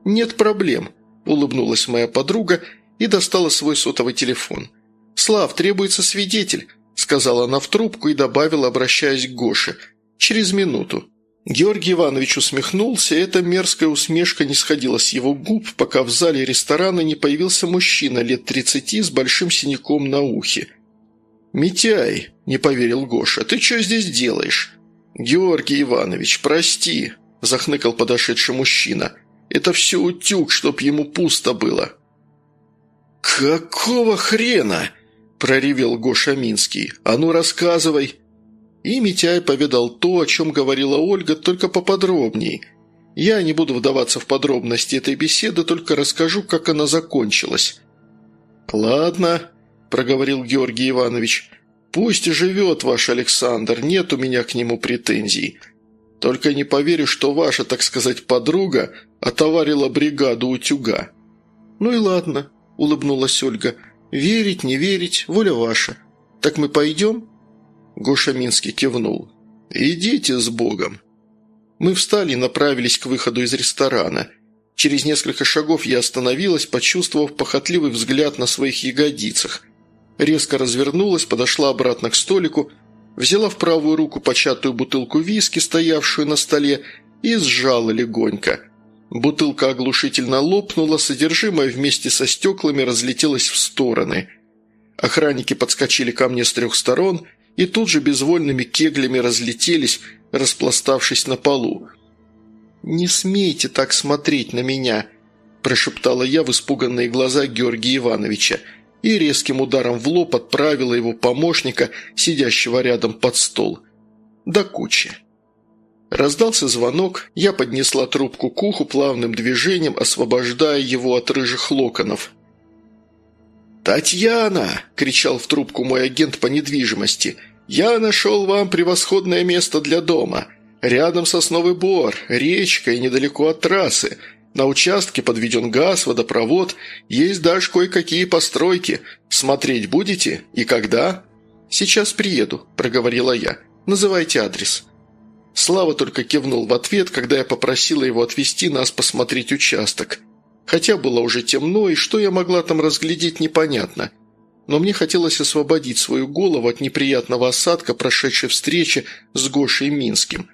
«Нет проблем», – улыбнулась моя подруга и достала свой сотовый телефон. «Слав, требуется свидетель», – сказала она в трубку и добавила, обращаясь к Гоше. «Через минуту». Георгий Иванович усмехнулся, и эта мерзкая усмешка не сходила с его губ, пока в зале ресторана не появился мужчина лет тридцати с большим синяком на ухе. «Митяй», – не поверил Гоша, – «ты что здесь делаешь?» «Георгий Иванович, прости», – захныкал подошедший мужчина. «Это все утюг, чтоб ему пусто было». «Какого хрена?» – проревел Гоша Минский. «А ну рассказывай». И Митяй поведал то, о чем говорила Ольга, только поподробнее. Я не буду вдаваться в подробности этой беседы, только расскажу, как она закончилась. «Ладно», – проговорил Георгий Иванович, – «пусть живет ваш Александр, нет у меня к нему претензий. Только не поверю, что ваша, так сказать, подруга отоварила бригаду утюга». «Ну и ладно», – улыбнулась Ольга, – «верить, не верить, воля ваша. Так мы пойдем?» Гоша Минский кивнул. «Идите с Богом». Мы встали и направились к выходу из ресторана. Через несколько шагов я остановилась, почувствовав похотливый взгляд на своих ягодицах. Резко развернулась, подошла обратно к столику, взяла в правую руку початую бутылку виски, стоявшую на столе, и сжала легонько. Бутылка оглушительно лопнула, содержимое вместе со стеклами разлетелось в стороны. Охранники подскочили ко мне с трех сторон и тут же безвольными кеглями разлетелись, распластавшись на полу. «Не смейте так смотреть на меня», – прошептала я в испуганные глаза Георгия Ивановича и резким ударом в лоб отправила его помощника, сидящего рядом под стол. До кучи. Раздался звонок, я поднесла трубку к уху плавным движением, освобождая его от рыжих локонов. «Татьяна!» – кричал в трубку мой агент по недвижимости. «Я нашел вам превосходное место для дома. Рядом сосновый бор, речка и недалеко от трассы. На участке подведен газ, водопровод, есть даже кое-какие постройки. Смотреть будете? И когда?» «Сейчас приеду», – проговорила я. «Называйте адрес». Слава только кивнул в ответ, когда я попросила его отвезти нас посмотреть участок. Хотя было уже темно, и что я могла там разглядеть, непонятно. Но мне хотелось освободить свою голову от неприятного осадка прошедшей встречи с Гошей Минским.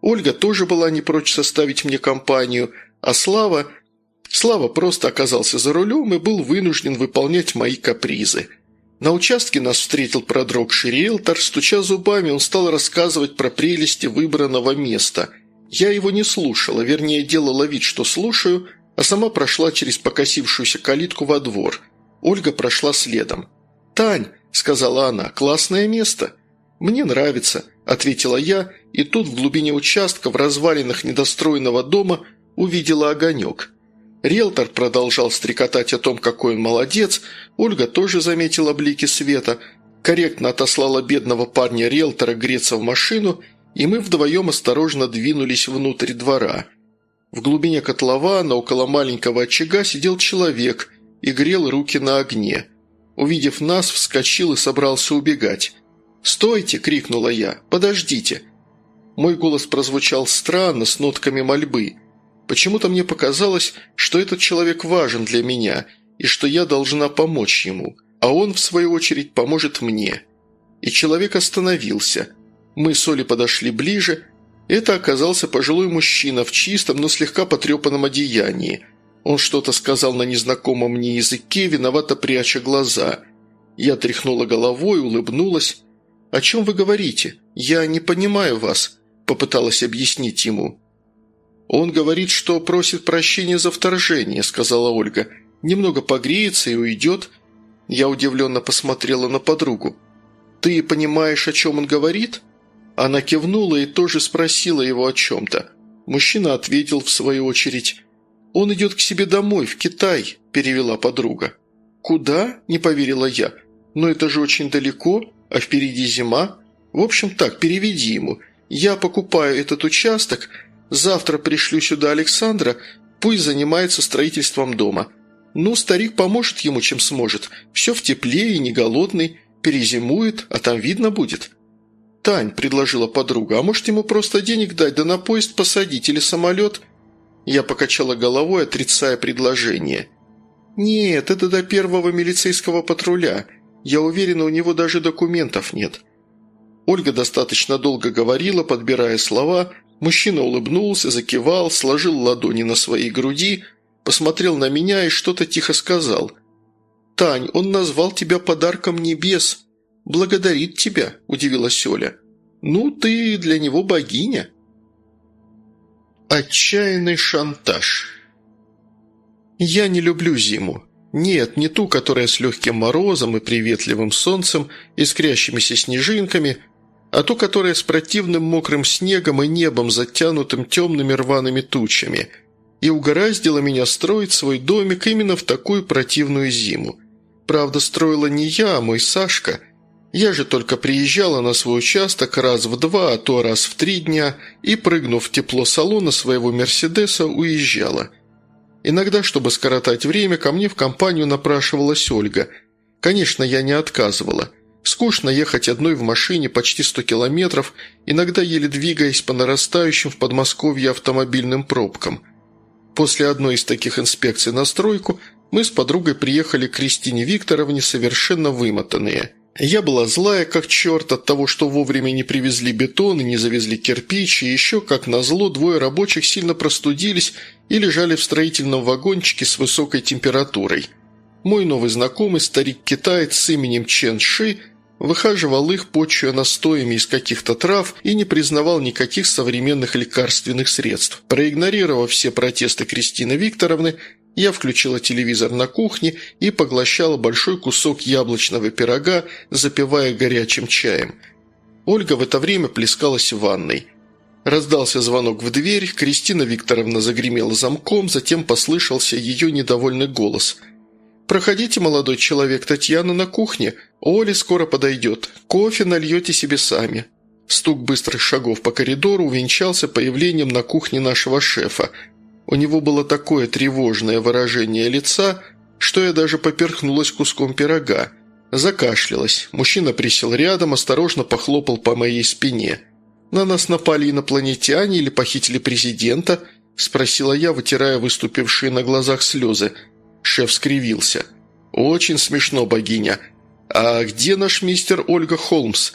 Ольга тоже была не прочь составить мне компанию, а Слава... Слава просто оказался за рулем и был вынужден выполнять мои капризы – на участке нас встретил продрогший риэлтор, стуча зубами, он стал рассказывать про прелести выбранного места. Я его не слушала, вернее, делала вид, что слушаю, а сама прошла через покосившуюся калитку во двор. Ольга прошла следом. «Тань», — сказала она, — «классное место». «Мне нравится», — ответила я, и тут в глубине участка, в развалинах недостроенного дома, увидела огонек. Риэлтор продолжал стрекотать о том, какой он молодец, Ольга тоже заметила блики света, корректно отослала бедного парня-риэлтора греться в машину, и мы вдвоем осторожно двинулись внутрь двора. В глубине котлована, около маленького очага, сидел человек и грел руки на огне. Увидев нас, вскочил и собрался убегать. «Стойте!» – крикнула я. «Подождите!» Мой голос прозвучал странно, с нотками мольбы – Почему-то мне показалось, что этот человек важен для меня и что я должна помочь ему, а он, в свою очередь, поможет мне. И человек остановился. Мы с Олей подошли ближе. Это оказался пожилой мужчина в чистом, но слегка потрепанном одеянии. Он что-то сказал на незнакомом мне языке, виновато пряча глаза. Я тряхнула головой, улыбнулась. «О чем вы говорите? Я не понимаю вас», – попыталась объяснить ему. «Он говорит, что просит прощения за вторжение», – сказала Ольга. «Немного погреется и уйдет». Я удивленно посмотрела на подругу. «Ты понимаешь, о чем он говорит?» Она кивнула и тоже спросила его о чем-то. Мужчина ответил в свою очередь. «Он идет к себе домой, в Китай», – перевела подруга. «Куда?» – не поверила я. «Но это же очень далеко, а впереди зима. В общем так, переведи ему. Я покупаю этот участок, Завтра пришлю сюда Александра, пусть занимается строительством дома. Ну, старик поможет ему, чем сможет. Все в тепле и не голодный, перезимует, а там видно будет». «Тань», – предложила подруга, – «а может ему просто денег дать, да на поезд посадить или самолет?» Я покачала головой, отрицая предложение. «Нет, это до первого милицейского патруля. Я уверена, у него даже документов нет». Ольга достаточно долго говорила, подбирая слова, Мужчина улыбнулся, закивал, сложил ладони на своей груди, посмотрел на меня и что-то тихо сказал. «Тань, он назвал тебя подарком небес. Благодарит тебя», – удивилась Оля. «Ну, ты для него богиня». Отчаянный шантаж. Я не люблю зиму. Нет, не ту, которая с легким морозом и приветливым солнцем, искрящимися снежинками, а ту, которая с противным мокрым снегом и небом, затянутым темными рваными тучами, и угораздило меня строить свой домик именно в такую противную зиму. Правда, строила не я, а мой Сашка. Я же только приезжала на свой участок раз в два, а то раз в три дня, и, прыгнув в тепло салона своего «Мерседеса», уезжала. Иногда, чтобы скоротать время, ко мне в компанию напрашивалась Ольга. Конечно, я не отказывала – Скучно ехать одной в машине почти 100 километров, иногда еле двигаясь по нарастающим в Подмосковье автомобильным пробкам. После одной из таких инспекций на стройку мы с подругой приехали к Кристине Викторовне совершенно вымотанные. Я была злая, как черт, от того, что вовремя не привезли бетон и не завезли кирпич, и еще, как назло, двое рабочих сильно простудились и лежали в строительном вагончике с высокой температурой. Мой новый знакомый, старик-китаец с именем Чен Ши, выхаживал их, почуя настоями из каких-то трав и не признавал никаких современных лекарственных средств. Проигнорировав все протесты Кристины Викторовны, я включила телевизор на кухне и поглощала большой кусок яблочного пирога, запивая горячим чаем. Ольга в это время плескалась в ванной. Раздался звонок в дверь, Кристина Викторовна загремела замком, затем послышался ее недовольный голос – «Проходите, молодой человек, Татьяна на кухне. Оля скоро подойдет. Кофе нальете себе сами». Стук быстрых шагов по коридору увенчался появлением на кухне нашего шефа. У него было такое тревожное выражение лица, что я даже поперхнулась куском пирога. Закашлялась. Мужчина присел рядом, осторожно похлопал по моей спине. «На нас напали инопланетяне или похитили президента?» – спросила я, вытирая выступившие на глазах слезы – Шеф скривился. «Очень смешно, богиня. А где наш мистер Ольга Холмс?»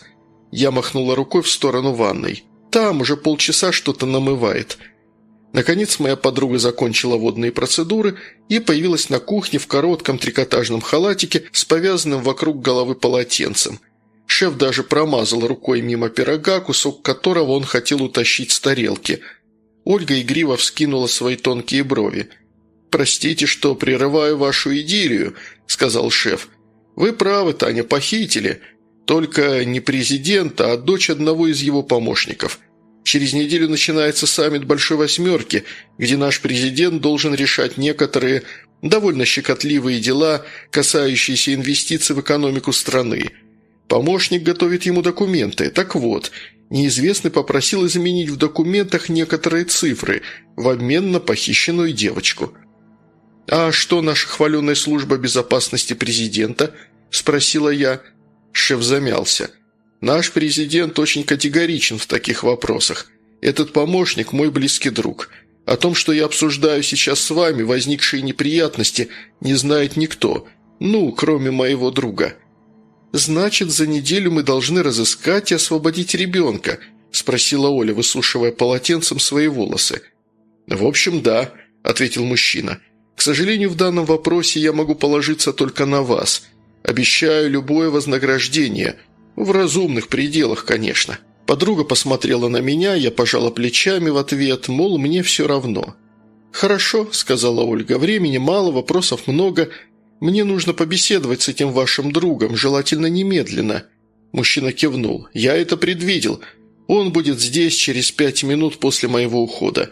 Я махнула рукой в сторону ванной. «Там уже полчаса что-то намывает». Наконец моя подруга закончила водные процедуры и появилась на кухне в коротком трикотажном халатике с повязанным вокруг головы полотенцем. Шеф даже промазал рукой мимо пирога, кусок которого он хотел утащить с тарелки. Ольга игриво вскинула свои тонкие брови – «Простите, что прерываю вашу идиллию», – сказал шеф. «Вы правы, Таня, похитили. Только не президента, а дочь одного из его помощников. Через неделю начинается саммит Большой Восьмерки, где наш президент должен решать некоторые довольно щекотливые дела, касающиеся инвестиций в экономику страны. Помощник готовит ему документы. Так вот, неизвестный попросил изменить в документах некоторые цифры в обмен на похищенную девочку». «А что наша хваленая служба безопасности президента?» – спросила я. Шеф замялся. «Наш президент очень категоричен в таких вопросах. Этот помощник – мой близкий друг. О том, что я обсуждаю сейчас с вами, возникшие неприятности, не знает никто. Ну, кроме моего друга». «Значит, за неделю мы должны разыскать и освободить ребенка?» – спросила Оля, высушивая полотенцем свои волосы. «В общем, да», – ответил мужчина – к сожалению, в данном вопросе я могу положиться только на вас. Обещаю любое вознаграждение. В разумных пределах, конечно». Подруга посмотрела на меня, я пожала плечами в ответ, мол, мне все равно. «Хорошо», – сказала Ольга, – «времени мало, вопросов много. Мне нужно побеседовать с этим вашим другом, желательно немедленно». Мужчина кивнул. «Я это предвидел. Он будет здесь через пять минут после моего ухода.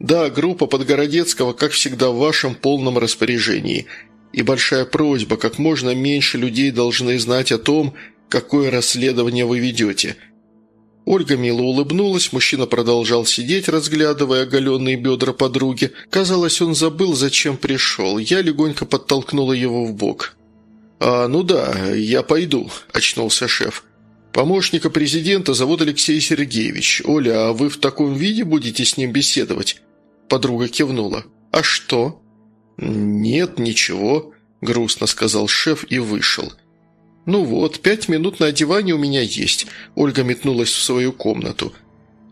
Да, группа Подгородецкого, как всегда, в вашем полном распоряжении. И большая просьба, как можно меньше людей должны знать о том, какое расследование вы ведете». Ольга мило улыбнулась, мужчина продолжал сидеть, разглядывая оголенные бедра подруги. Казалось, он забыл, зачем пришел. Я легонько подтолкнула его в бок. «А, ну да, я пойду», – очнулся шеф. «Помощника президента зовут Алексей Сергеевич. Оля, а вы в таком виде будете с ним беседовать?» Подруга кивнула. «А что?» «Нет, ничего», – грустно сказал шеф и вышел. «Ну вот, пять минут на одевание у меня есть», – Ольга метнулась в свою комнату.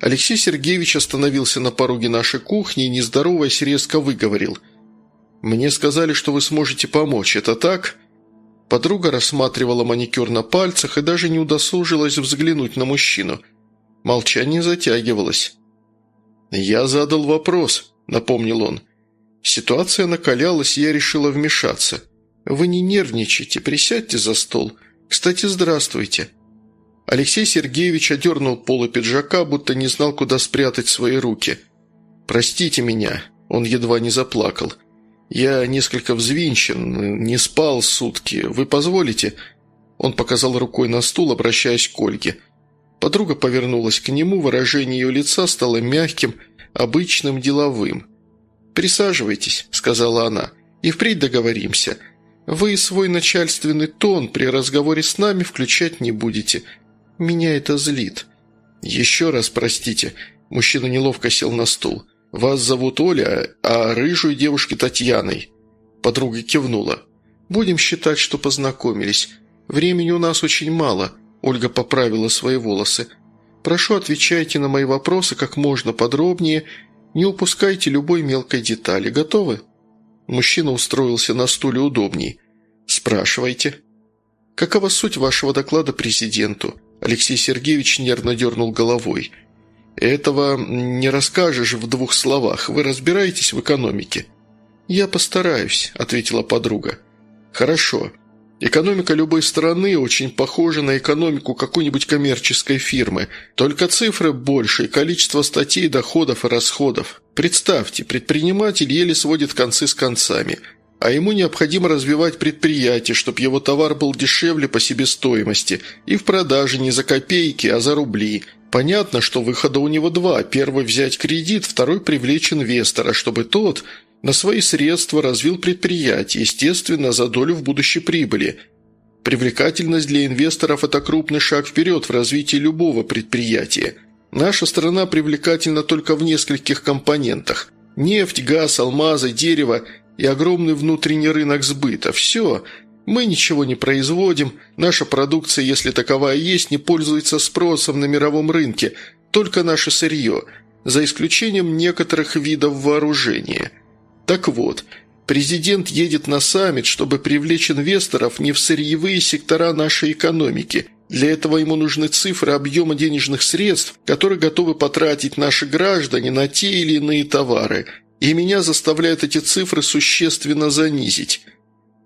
Алексей Сергеевич остановился на пороге нашей кухни и, не здороваясь, резко выговорил. «Мне сказали, что вы сможете помочь, это так?» Подруга рассматривала маникюр на пальцах и даже не удосужилась взглянуть на мужчину. Молчание затягивалось. «Я задал вопрос», – напомнил он. Ситуация накалялась, и я решила вмешаться. «Вы не нервничайте, присядьте за стол. Кстати, здравствуйте». Алексей Сергеевич одернул полы пиджака, будто не знал, куда спрятать свои руки. «Простите меня», – он едва не заплакал. «Я несколько взвинчен, не спал сутки. Вы позволите?» Он показал рукой на стул, обращаясь к Ольге – Подруга повернулась к нему, выражение ее лица стало мягким, обычным, деловым. «Присаживайтесь», – сказала она, – «и впредь договоримся. Вы свой начальственный тон при разговоре с нами включать не будете. Меня это злит». «Еще раз простите», – мужчина неловко сел на стул. «Вас зовут Оля, а рыжую девушки Татьяной». Подруга кивнула. «Будем считать, что познакомились. «Времени у нас очень мало», – Ольга поправила свои волосы. «Прошу, отвечайте на мои вопросы как можно подробнее, не упускайте любой мелкой детали. Готовы?» Мужчина устроился на стуле удобней. «Спрашивайте». «Какова суть вашего доклада президенту?» Алексей Сергеевич нервно дернул головой. «Этого не расскажешь в двух словах. Вы разбираетесь в экономике?» «Я постараюсь», – ответила подруга. «Хорошо. Экономика любой страны очень похожа на экономику какой-нибудь коммерческой фирмы, только цифры больше и количество статей доходов и расходов. Представьте, предприниматель еле сводит концы с концами, а ему необходимо развивать предприятие, чтобы его товар был дешевле по себестоимости и в продаже не за копейки, а за рубли. Понятно, что выхода у него два. Первый – взять кредит, второй – привлечь инвестора, чтобы тот на свои средства развил предприятие, естественно, за долю в будущей прибыли. Привлекательность для инвесторов – это крупный шаг вперед в развитии любого предприятия. Наша страна привлекательна только в нескольких компонентах – нефть, газ, алмазы, дерево и огромный внутренний рынок сбыта. Все. Мы ничего не производим, наша продукция, если таковая есть, не пользуется спросом на мировом рынке, только наше сырье, за исключением некоторых видов вооружения – так вот, президент едет на саммит, чтобы привлечь инвесторов не в сырьевые сектора нашей экономики. Для этого ему нужны цифры объема денежных средств, которые готовы потратить наши граждане на те или иные товары. И меня заставляют эти цифры существенно занизить.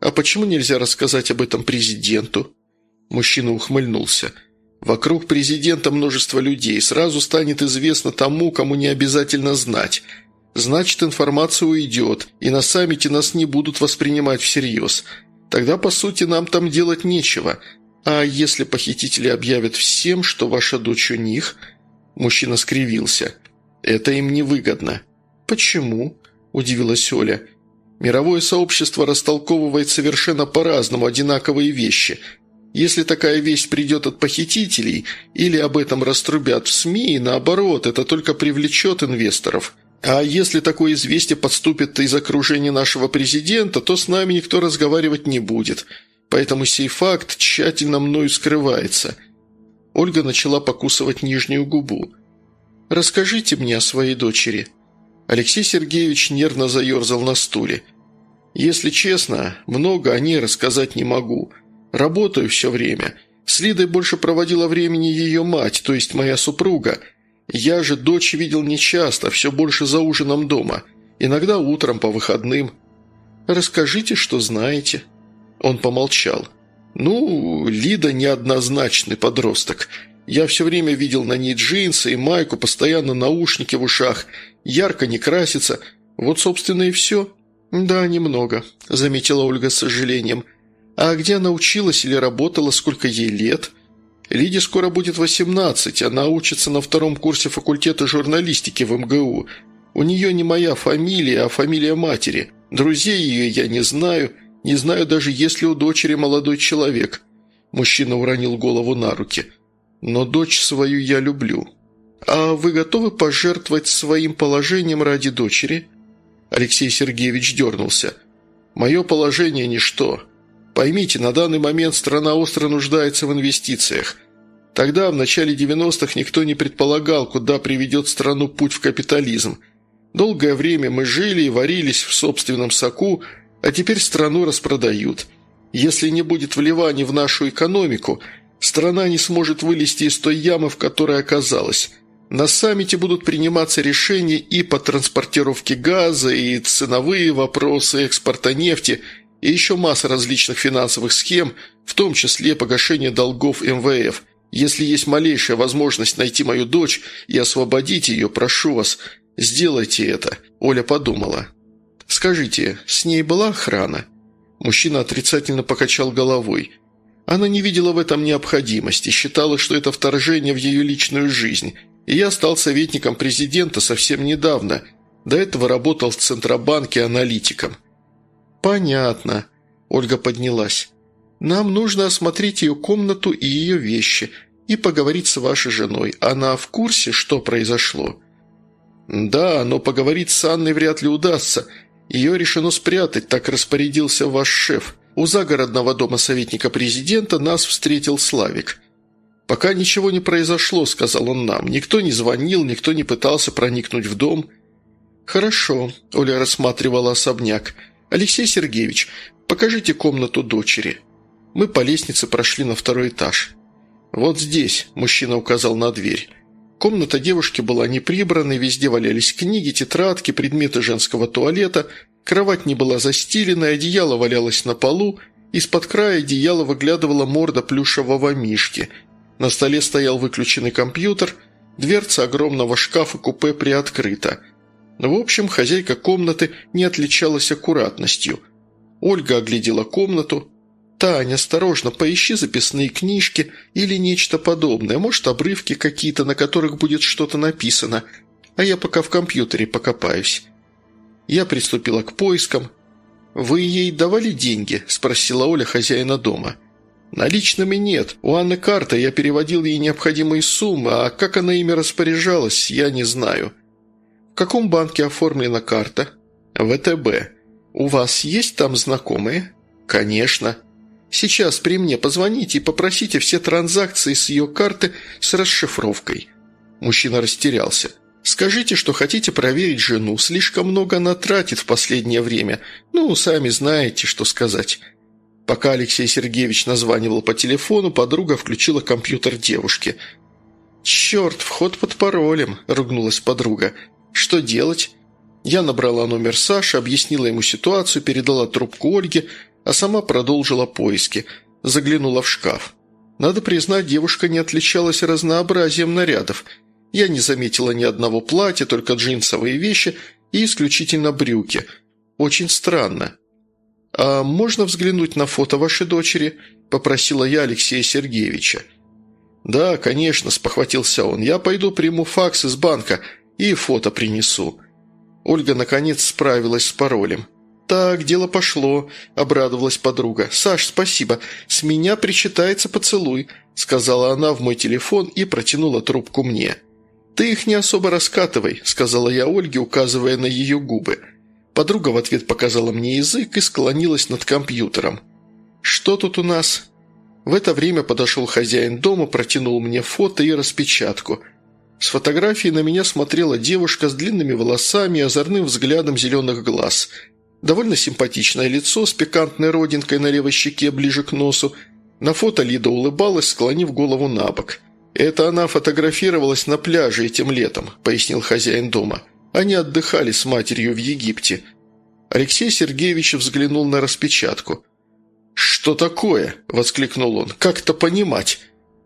А почему нельзя рассказать об этом президенту?» Мужчина ухмыльнулся. «Вокруг президента множество людей. Сразу станет известно тому, кому не обязательно знать». Значит, информация уйдет, и на саммите нас не будут воспринимать всерьез. Тогда, по сути, нам там делать нечего. А если похитители объявят всем, что ваша дочь у них...» Мужчина скривился. «Это им невыгодно». «Почему?» – удивилась Оля. «Мировое сообщество растолковывает совершенно по-разному одинаковые вещи. Если такая вещь придет от похитителей или об этом раструбят в СМИ, наоборот, это только привлечет инвесторов». А если такое известие подступит из окружения нашего президента, то с нами никто разговаривать не будет. Поэтому сей факт тщательно мною скрывается». Ольга начала покусывать нижнюю губу. «Расскажите мне о своей дочери». Алексей Сергеевич нервно заерзал на стуле. «Если честно, много о ней рассказать не могу. Работаю все время. С Лидой больше проводила времени ее мать, то есть моя супруга – я же дочь видел нечасто, все больше за ужином дома. Иногда утром, по выходным. Расскажите, что знаете». Он помолчал. «Ну, Лида неоднозначный подросток. Я все время видел на ней джинсы и майку, постоянно наушники в ушах, ярко не красится. Вот, собственно, и все». «Да, немного», – заметила Ольга с сожалением. «А где она училась или работала, сколько ей лет?» Лиде скоро будет 18, она учится на втором курсе факультета журналистики в МГУ. У нее не моя фамилия, а фамилия матери. Друзей ее я не знаю, не знаю даже, есть ли у дочери молодой человек». Мужчина уронил голову на руки. «Но дочь свою я люблю». «А вы готовы пожертвовать своим положением ради дочери?» Алексей Сергеевич дернулся. «Мое положение – ничто. Поймите, на данный момент страна остро нуждается в инвестициях. Тогда, в начале 90-х, никто не предполагал, куда приведет страну путь в капитализм. Долгое время мы жили и варились в собственном соку, а теперь страну распродают. Если не будет вливаний в нашу экономику, страна не сможет вылезти из той ямы, в которой оказалась. На саммите будут приниматься решения и по транспортировке газа, и ценовые вопросы экспорта нефти – и еще масса различных финансовых схем, в том числе погашение долгов МВФ. Если есть малейшая возможность найти мою дочь и освободить ее, прошу вас, сделайте это», – Оля подумала. «Скажите, с ней была охрана?» Мужчина отрицательно покачал головой. Она не видела в этом необходимости, считала, что это вторжение в ее личную жизнь. И я стал советником президента совсем недавно. До этого работал в Центробанке аналитиком. «Понятно», – Ольга поднялась. «Нам нужно осмотреть ее комнату и ее вещи и поговорить с вашей женой. Она в курсе, что произошло?» «Да, но поговорить с Анной вряд ли удастся. Ее решено спрятать, так распорядился ваш шеф», У загородного дома советника президента нас встретил Славик. «Пока ничего не произошло», — сказал он нам. «Никто не звонил, никто не пытался проникнуть в дом». «Хорошо», — Оля рассматривала особняк. «Алексей Сергеевич, покажите комнату дочери». Мы по лестнице прошли на второй этаж. «Вот здесь», – мужчина указал на дверь. Комната девушки была не прибранной, везде валялись книги, тетрадки, предметы женского туалета, кровать не была застелена, одеяло валялось на полу, из-под края одеяла выглядывала морда плюшевого мишки. На столе стоял выключенный компьютер, дверца огромного шкафа-купе приоткрыта. В общем, хозяйка комнаты не отличалась аккуратностью. Ольга оглядела комнату, «Тань, осторожно, поищи записные книжки или нечто подобное, может, обрывки какие-то, на которых будет что-то написано, а я пока в компьютере покопаюсь». Я приступила к поискам. «Вы ей давали деньги?» – спросила Оля хозяина дома. «Наличными нет. У Анны карта, я переводил ей необходимые суммы, а как она ими распоряжалась, я не знаю». «В каком банке оформлена карта?» «ВТБ. У вас есть там знакомые?» «Конечно». Сейчас при мне позвоните и попросите все транзакции с ее карты с расшифровкой». Мужчина растерялся. «Скажите, что хотите проверить жену. Слишком много она тратит в последнее время. Ну, сами знаете, что сказать». Пока Алексей Сергеевич названивал по телефону, подруга включила компьютер девушки. «Черт, вход под паролем», – ругнулась подруга. «Что делать?» Я набрала номер Саши, объяснила ему ситуацию, передала трубку Ольге, а сама продолжила поиски, заглянула в шкаф. Надо признать, девушка не отличалась разнообразием нарядов. Я не заметила ни одного платья, только джинсовые вещи и исключительно брюки. Очень странно. «А можно взглянуть на фото вашей дочери?» – попросила я Алексея Сергеевича. «Да, конечно», – спохватился он. «Я пойду приму факс из банка и фото принесу». Ольга, наконец, справилась с паролем. «Так, дело пошло», – обрадовалась подруга. «Саш, спасибо. С меня причитается поцелуй», – сказала она в мой телефон и протянула трубку мне. «Ты их не особо раскатывай», – сказала я Ольге, указывая на ее губы. Подруга в ответ показала мне язык и склонилась над компьютером. «Что тут у нас?» В это время подошел хозяин дома, протянул мне фото и распечатку. С фотографии на меня смотрела девушка с длинными волосами и озорным взглядом зеленых глаз – Довольно симпатичное лицо с пикантной родинкой на левой щеке ближе к носу. На фото Лида улыбалась, склонив голову на бок. «Это она фотографировалась на пляже этим летом», – пояснил хозяин дома. «Они отдыхали с матерью в Египте». Алексей Сергеевич взглянул на распечатку. «Что такое?» – воскликнул он. «Как это понимать?»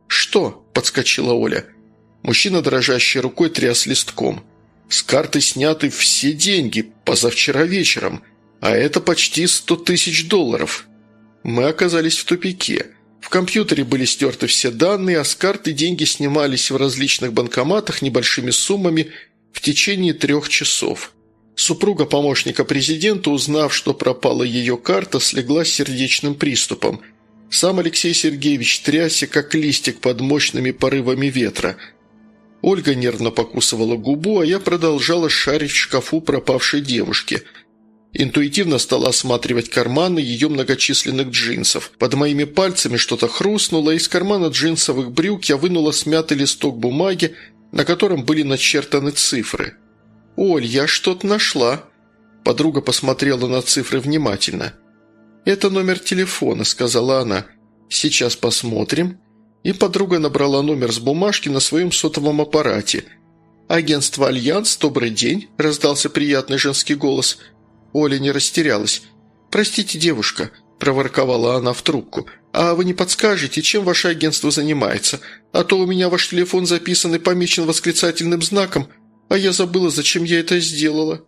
«Что?» – подскочила Оля. Мужчина, дрожащей рукой, тряс листком. «С карты сняты все деньги, позавчера вечером. А это почти сто тысяч долларов. Мы оказались в тупике. В компьютере были стерты все данные, а с карты деньги снимались в различных банкоматах небольшими суммами в течение трех часов. Супруга помощника президента, узнав, что пропала ее карта, слегла с сердечным приступом. Сам Алексей Сергеевич трясся, как листик под мощными порывами ветра. Ольга нервно покусывала губу, а я продолжала шарить в шкафу пропавшей девушки – Интуитивно стала осматривать карманы ее многочисленных джинсов. Под моими пальцами что-то хрустнуло, и из кармана джинсовых брюк я вынула смятый листок бумаги, на котором были начертаны цифры. «Оль, я что-то нашла». Подруга посмотрела на цифры внимательно. «Это номер телефона», — сказала она. «Сейчас посмотрим». И подруга набрала номер с бумажки на своем сотовом аппарате. «Агентство «Альянс», добрый день», — раздался приятный женский голос — Оля не растерялась. «Простите, девушка», – проворковала она в трубку. «А вы не подскажете, чем ваше агентство занимается? А то у меня ваш телефон записан и помечен восклицательным знаком, а я забыла, зачем я это сделала».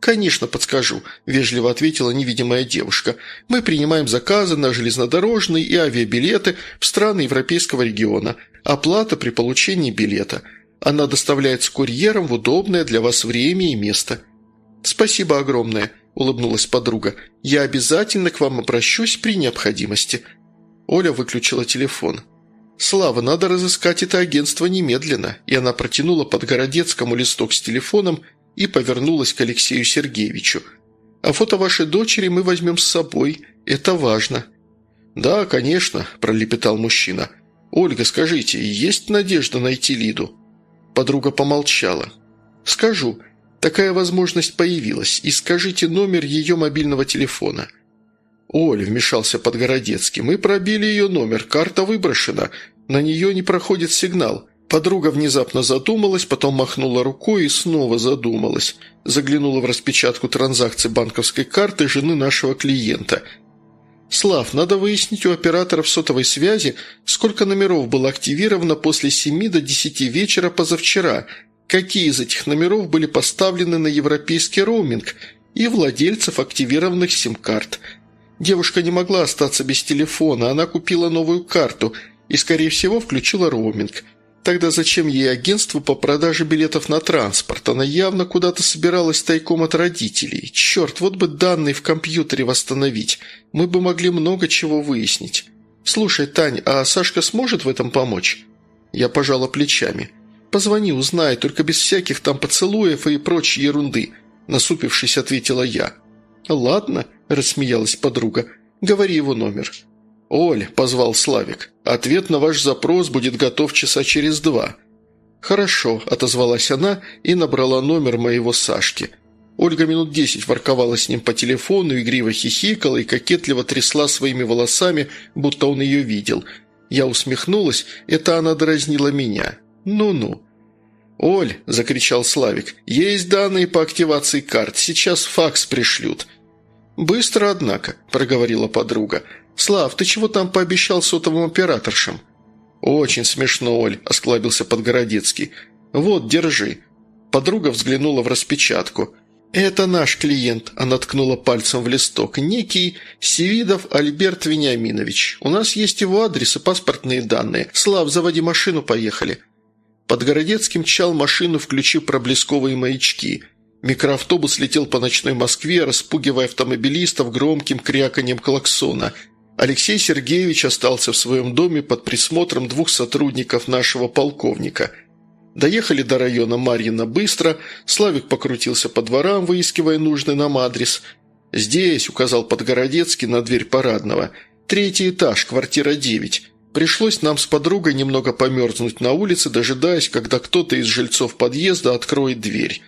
«Конечно, подскажу», – вежливо ответила невидимая девушка. «Мы принимаем заказы на железнодорожные и авиабилеты в страны Европейского региона. Оплата при получении билета. Она доставляется курьером в удобное для вас время и место». «Спасибо огромное», – улыбнулась подруга. «Я обязательно к вам обращусь при необходимости». Оля выключила телефон. «Слава, надо разыскать это агентство немедленно», и она протянула под Городецкому листок с телефоном и повернулась к Алексею Сергеевичу. А фото вашей дочери мы возьмем с собой. Это важно». «Да, конечно», – пролепетал мужчина. «Ольга, скажите, есть надежда найти Лиду?» Подруга помолчала. «Скажу. Такая возможность появилась. И скажите номер ее мобильного телефона». «Оль», – вмешался Подгородецкий, – «мы пробили ее номер, карта выброшена, на нее не проходит сигнал». Подруга внезапно задумалась, потом махнула рукой и снова задумалась. Заглянула в распечатку транзакций банковской карты жены нашего клиента. «Слав, надо выяснить у операторов сотовой связи, сколько номеров было активировано после 7 до 10 вечера позавчера, какие из этих номеров были поставлены на европейский роуминг и владельцев активированных сим-карт. Девушка не могла остаться без телефона, она купила новую карту и, скорее всего, включила роуминг». Тогда зачем ей агентство по продаже билетов на транспорт? Она явно куда-то собиралась тайком от родителей. Черт, вот бы данные в компьютере восстановить. Мы бы могли много чего выяснить. Слушай, Тань, а Сашка сможет в этом помочь?» Я пожала плечами. «Позвони, узнай, только без всяких там поцелуев и прочей ерунды», насупившись, ответила я. «Ладно», – рассмеялась подруга, – «говори его номер». «Оль», – позвал Славик, – «ответ на ваш запрос будет готов часа через два». «Хорошо», – отозвалась она и набрала номер моего Сашки. Ольга минут десять ворковала с ним по телефону, игриво хихикала и кокетливо трясла своими волосами, будто он ее видел. Я усмехнулась, это она дразнила меня. «Ну-ну». «Оль», – закричал Славик, – «есть данные по активации карт, сейчас факс пришлют». «Быстро, однако», – проговорила подруга. «Слав, ты чего там пообещал сотовым операторшам?» «Очень смешно, Оль», – осклабился Подгородецкий. «Вот, держи». Подруга взглянула в распечатку. «Это наш клиент», – она ткнула пальцем в листок. «Некий Севидов Альберт Вениаминович. У нас есть его адрес и паспортные данные. Слав, заводи машину, поехали». Подгородецкий мчал машину, включив проблесковые маячки. Микроавтобус летел по ночной Москве, распугивая автомобилистов громким кряканьем клаксона – Алексей Сергеевич остался в своем доме под присмотром двух сотрудников нашего полковника. Доехали до района Марьина быстро, Славик покрутился по дворам, выискивая нужный нам адрес. «Здесь», — указал Подгородецкий на дверь парадного, — «третий этаж, квартира 9». Пришлось нам с подругой немного померзнуть на улице, дожидаясь, когда кто-то из жильцов подъезда откроет дверь.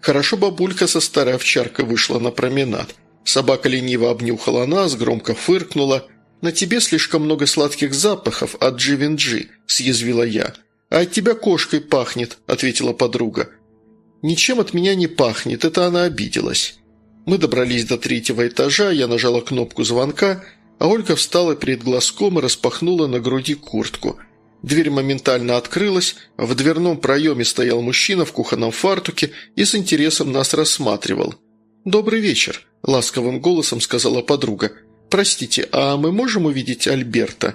Хорошо бабулька со старой овчаркой вышла на променад. Собака лениво обнюхала нас, громко фыркнула – «На тебе слишком много сладких запахов от Дживенджи», – съязвила я. «А от тебя кошкой пахнет», – ответила подруга. «Ничем от меня не пахнет, это она обиделась». Мы добрались до третьего этажа, я нажала кнопку звонка, а Ольга встала перед глазком и распахнула на груди куртку. Дверь моментально открылась, в дверном проеме стоял мужчина в кухонном фартуке и с интересом нас рассматривал. «Добрый вечер», – ласковым голосом сказала подруга. «Простите, а мы можем увидеть Альберта?»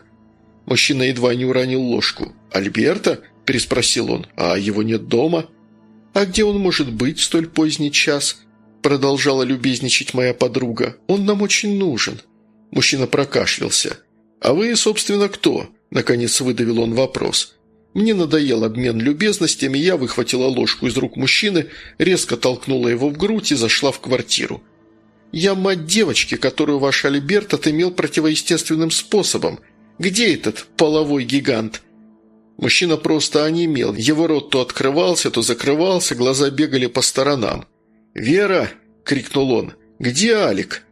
Мужчина едва не уронил ложку. «Альберта?» – переспросил он. «А его нет дома?» «А где он может быть в столь поздний час?» – продолжала любезничать моя подруга. «Он нам очень нужен». Мужчина прокашлялся. «А вы, собственно, кто?» – наконец выдавил он вопрос. Мне надоел обмен любезностями, я выхватила ложку из рук мужчины, резко толкнула его в грудь и зашла в квартиру. «Я мать девочки, которую ваш Альберт отымел противоестественным способом. Где этот половой гигант?» Мужчина просто онемел. Его рот то открывался, то закрывался, глаза бегали по сторонам. «Вера!» – крикнул он. «Где Алик?»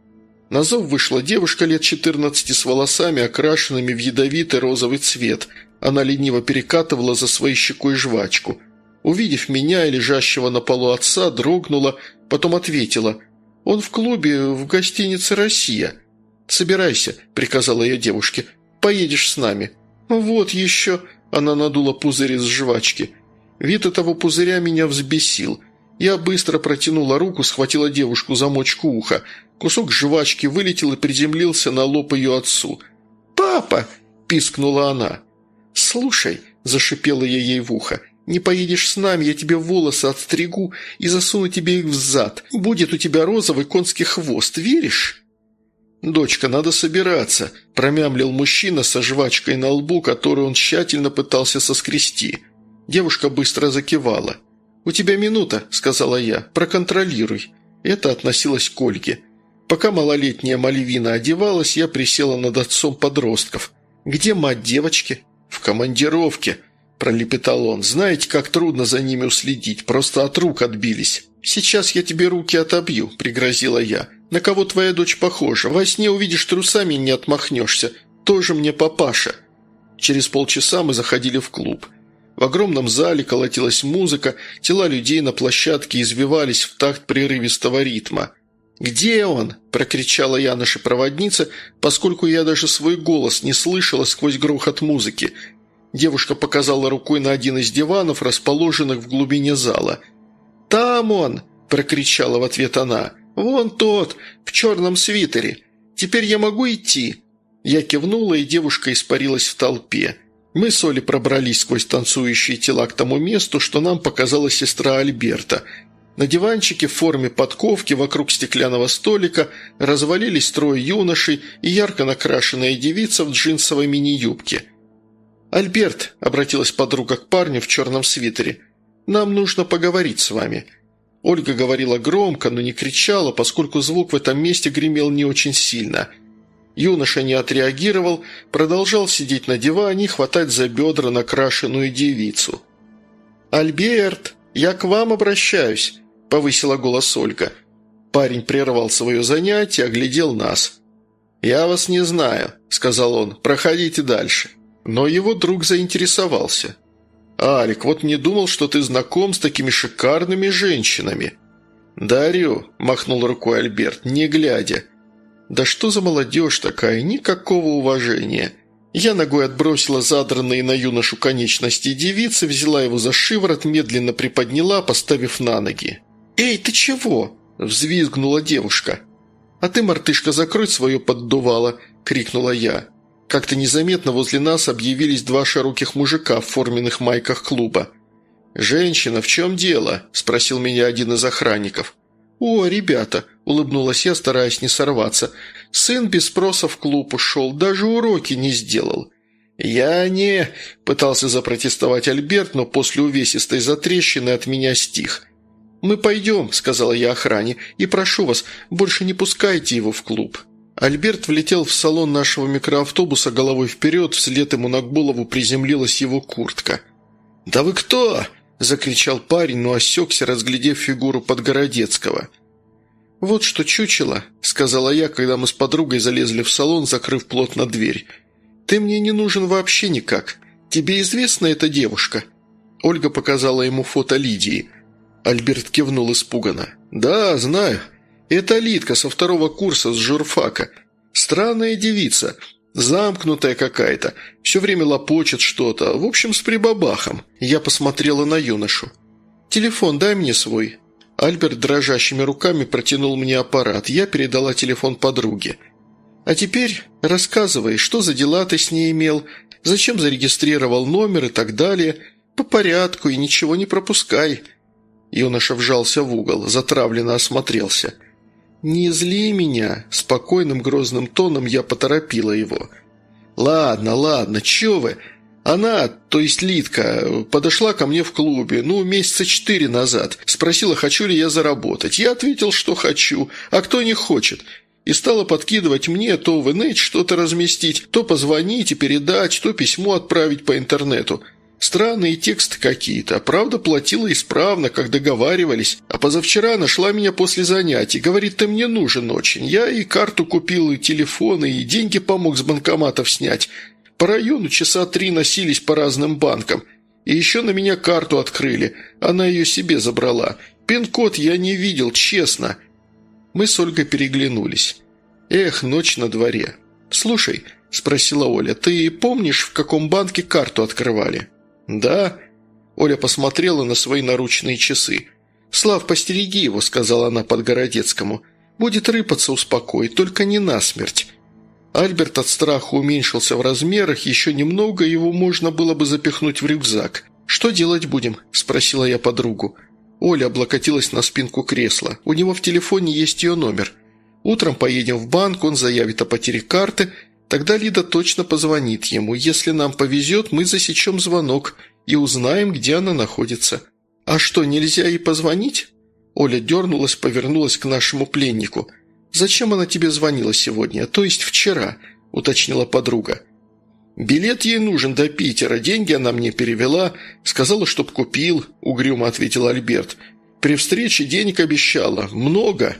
На зов вышла девушка лет 14 с волосами, окрашенными в ядовитый розовый цвет. Она лениво перекатывала за своей щекой жвачку. Увидев меня и лежащего на полу отца, дрогнула, потом ответила – он в клубе в гостинице «Россия». «Собирайся», – приказала я девушке. «Поедешь с нами». «Вот еще», – она надула пузырь из жвачки. Вид этого пузыря меня взбесил. Я быстро протянула руку, схватила девушку за мочку уха. Кусок жвачки вылетел и приземлился на лоб ее отцу. «Папа!» – пискнула она. «Слушай», – зашипела я ей в ухо, не поедешь с нами, я тебе волосы отстригу и засуну тебе их в зад. Будет у тебя розовый конский хвост, веришь?» «Дочка, надо собираться», – промямлил мужчина со жвачкой на лбу, которую он тщательно пытался соскрести. Девушка быстро закивала. «У тебя минута», – сказала я, – «проконтролируй». Это относилось к Ольге. Пока малолетняя Мальвина одевалась, я присела над отцом подростков. «Где мать девочки?» «В командировке», – пролепетал он. «Знаете, как трудно за ними уследить, просто от рук отбились». «Сейчас я тебе руки отобью», – пригрозила я. «На кого твоя дочь похожа? Во сне увидишь трусами и не отмахнешься. Тоже мне папаша». Через полчаса мы заходили в клуб. В огромном зале колотилась музыка, тела людей на площадке извивались в такт прерывистого ритма. «Где он?» – прокричала я нашей проводнице, поскольку я даже свой голос не слышала сквозь грохот музыки. Девушка показала рукой на один из диванов, расположенных в глубине зала. «Там он!» – прокричала в ответ она. «Вон тот, в черном свитере. Теперь я могу идти?» Я кивнула, и девушка испарилась в толпе. Мы с Олей пробрались сквозь танцующие тела к тому месту, что нам показала сестра Альберта. На диванчике в форме подковки вокруг стеклянного столика развалились трое юношей и ярко накрашенная девица в джинсовой мини-юбке. «Альберт», – обратилась подруга к парню в черном свитере, – «нам нужно поговорить с вами». Ольга говорила громко, но не кричала, поскольку звук в этом месте гремел не очень сильно – Юноша не отреагировал, продолжал сидеть на диване и хватать за бедра накрашенную девицу. «Альберт, я к вам обращаюсь», – повысила голос Ольга. Парень прервал свое занятие, оглядел нас. «Я вас не знаю», – сказал он, – «проходите дальше». Но его друг заинтересовался. «Алик, вот не думал, что ты знаком с такими шикарными женщинами». «Дарю», – махнул рукой Альберт, не глядя. Да что за молодежь такая, никакого уважения. Я ногой отбросила задранные на юношу конечности девицы, взяла его за шиворот, медленно приподняла, поставив на ноги. «Эй, ты чего?» – взвизгнула девушка. «А ты, мартышка, закрой свое поддувало!» – крикнула я. Как-то незаметно возле нас объявились два широких мужика в форменных майках клуба. «Женщина, в чем дело?» – спросил меня один из охранников. «О, ребята!» – улыбнулась я, стараясь не сорваться. «Сын без спроса в клуб ушел, даже уроки не сделал». «Я не...» – пытался запротестовать Альберт, но после увесистой затрещины от меня стих. «Мы пойдем», – сказала я охране, – «и прошу вас, больше не пускайте его в клуб». Альберт влетел в салон нашего микроавтобуса головой вперед, вслед ему на голову приземлилась его куртка. «Да вы кто?» – закричал парень, но осекся, разглядев фигуру Подгородецкого. «Вот что чучело», – сказала я, когда мы с подругой залезли в салон, закрыв плотно дверь. «Ты мне не нужен вообще никак. Тебе известна эта девушка?» Ольга показала ему фото Лидии. Альберт кивнул испуганно. «Да, знаю. Это Лидка со второго курса с журфака. Странная девица. Замкнутая какая-то. Все время лопочет что-то. В общем, с прибабахом. Я посмотрела на юношу. «Телефон дай мне свой». Альберт дрожащими руками протянул мне аппарат. Я передала телефон подруге. «А теперь рассказывай, что за дела ты с ней имел, зачем зарегистрировал номер и так далее. По порядку и ничего не пропускай». Юноша вжался в угол, затравленно осмотрелся – «Не зли меня!» – спокойным грозным тоном я поторопила его. «Ладно, ладно, чё вы? Она, то есть Литка, подошла ко мне в клубе, ну, месяца четыре назад. Спросила, хочу ли я заработать. Я ответил, что хочу, а кто не хочет. И стала подкидывать мне то в инете что-то разместить, то позвонить и передать, то письмо отправить по интернету. Странные тексты какие-то. Правда, платила исправно, как договаривались. А позавчера нашла меня после занятий. Говорит, ты мне нужен очень. Я и карту купил, и телефон, и деньги помог с банкоматов снять. По району часа три носились по разным банкам. И еще на меня карту открыли. Она ее себе забрала. Пин-код я не видел, честно. Мы с Ольгой переглянулись. Эх, ночь на дворе. «Слушай», – спросила Оля, – «ты помнишь, в каком банке карту открывали?» «Да?» Оля посмотрела на свои наручные часы. «Слав, постереги его», — сказала она Подгородецкому. «Будет рыпаться, успокой, только не насмерть». Альберт от страха уменьшился в размерах, еще немного его можно было бы запихнуть в рюкзак. «Что делать будем?» – спросила я подругу. Оля облокотилась на спинку кресла. У него в телефоне есть ее номер. Утром поедем в банк, он заявит о потере карты, Тогда Лида точно позвонит ему. Если нам повезет, мы засечем звонок и узнаем, где она находится. А что, нельзя ей позвонить?» Оля дернулась, повернулась к нашему пленнику. «Зачем она тебе звонила сегодня, то есть вчера?» – уточнила подруга. «Билет ей нужен до Питера, деньги она мне перевела, сказала, чтоб купил», – угрюмо ответил Альберт. «При встрече денег обещала. Много».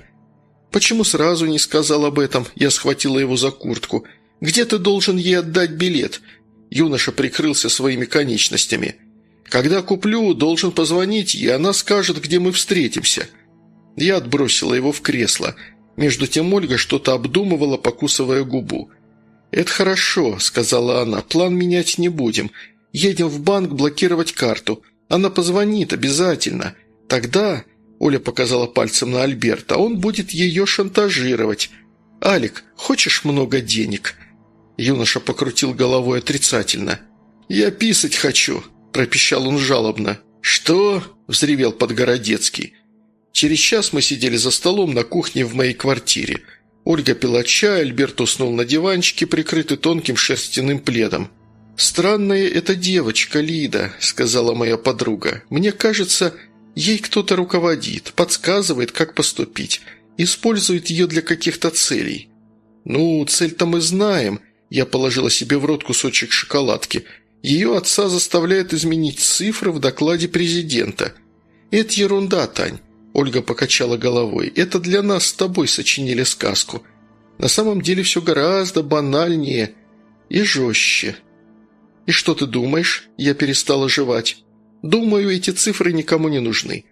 «Почему сразу не сказал об этом?» Я схватила его за куртку. «Где ты должен ей отдать билет?» Юноша прикрылся своими конечностями. «Когда куплю, должен позвонить, и она скажет, где мы встретимся». Я отбросила его в кресло. Между тем Ольга что-то обдумывала, покусывая губу. «Это хорошо», — сказала она, — «план менять не будем. Едем в банк блокировать карту. Она позвонит обязательно. Тогда...» — Оля показала пальцем на Альберта. «Он будет ее шантажировать. Алик, хочешь много денег?» Юноша покрутил головой отрицательно. «Я писать хочу», – пропищал он жалобно. «Что?» – взревел Подгородецкий. Через час мы сидели за столом на кухне в моей квартире – Ольга пила чай, Альберт уснул на диванчике, прикрытый тонким шерстяным пледом. «Странная эта девочка, Лида», — сказала моя подруга. «Мне кажется, ей кто-то руководит, подсказывает, как поступить, использует ее для каких-то целей». «Ну, цель-то мы знаем», — я положила себе в рот кусочек шоколадки. «Ее отца заставляет изменить цифры в докладе президента». «Это ерунда, Тань. Ольга покачала головой. «Это для нас с тобой сочинили сказку. На самом деле все гораздо банальнее и жестче». «И что ты думаешь?» Я перестала жевать. «Думаю, эти цифры никому не нужны.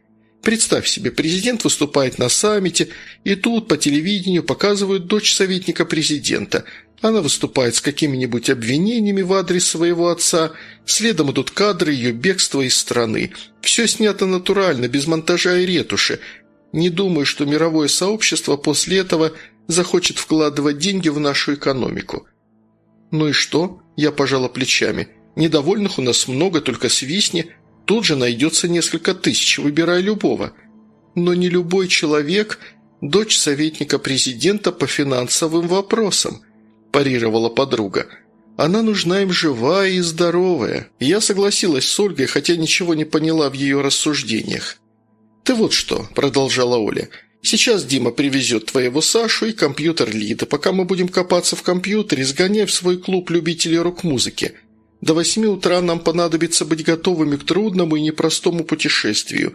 Представь себе, президент выступает на саммите, и тут по телевидению показывают дочь советника президента – она выступает с какими-нибудь обвинениями в адрес своего отца, следом идут кадры ее бегства из страны. Все снято натурально, без монтажа и ретуши. Не думаю, что мировое сообщество после этого захочет вкладывать деньги в нашу экономику». «Ну и что?» – я пожала плечами. «Недовольных у нас много, только свистни. Тут же найдется несколько тысяч, выбирай любого. Но не любой человек – дочь советника президента по финансовым вопросам парировала подруга. «Она нужна им живая и здоровая». Я согласилась с Ольгой, хотя ничего не поняла в ее рассуждениях. «Ты вот что», – продолжала Оля, – «сейчас Дима привезет твоего Сашу и компьютер Лида. Пока мы будем копаться в компьютере, сгоняй в свой клуб любителей рок-музыки. До восьми утра нам понадобится быть готовыми к трудному и непростому путешествию.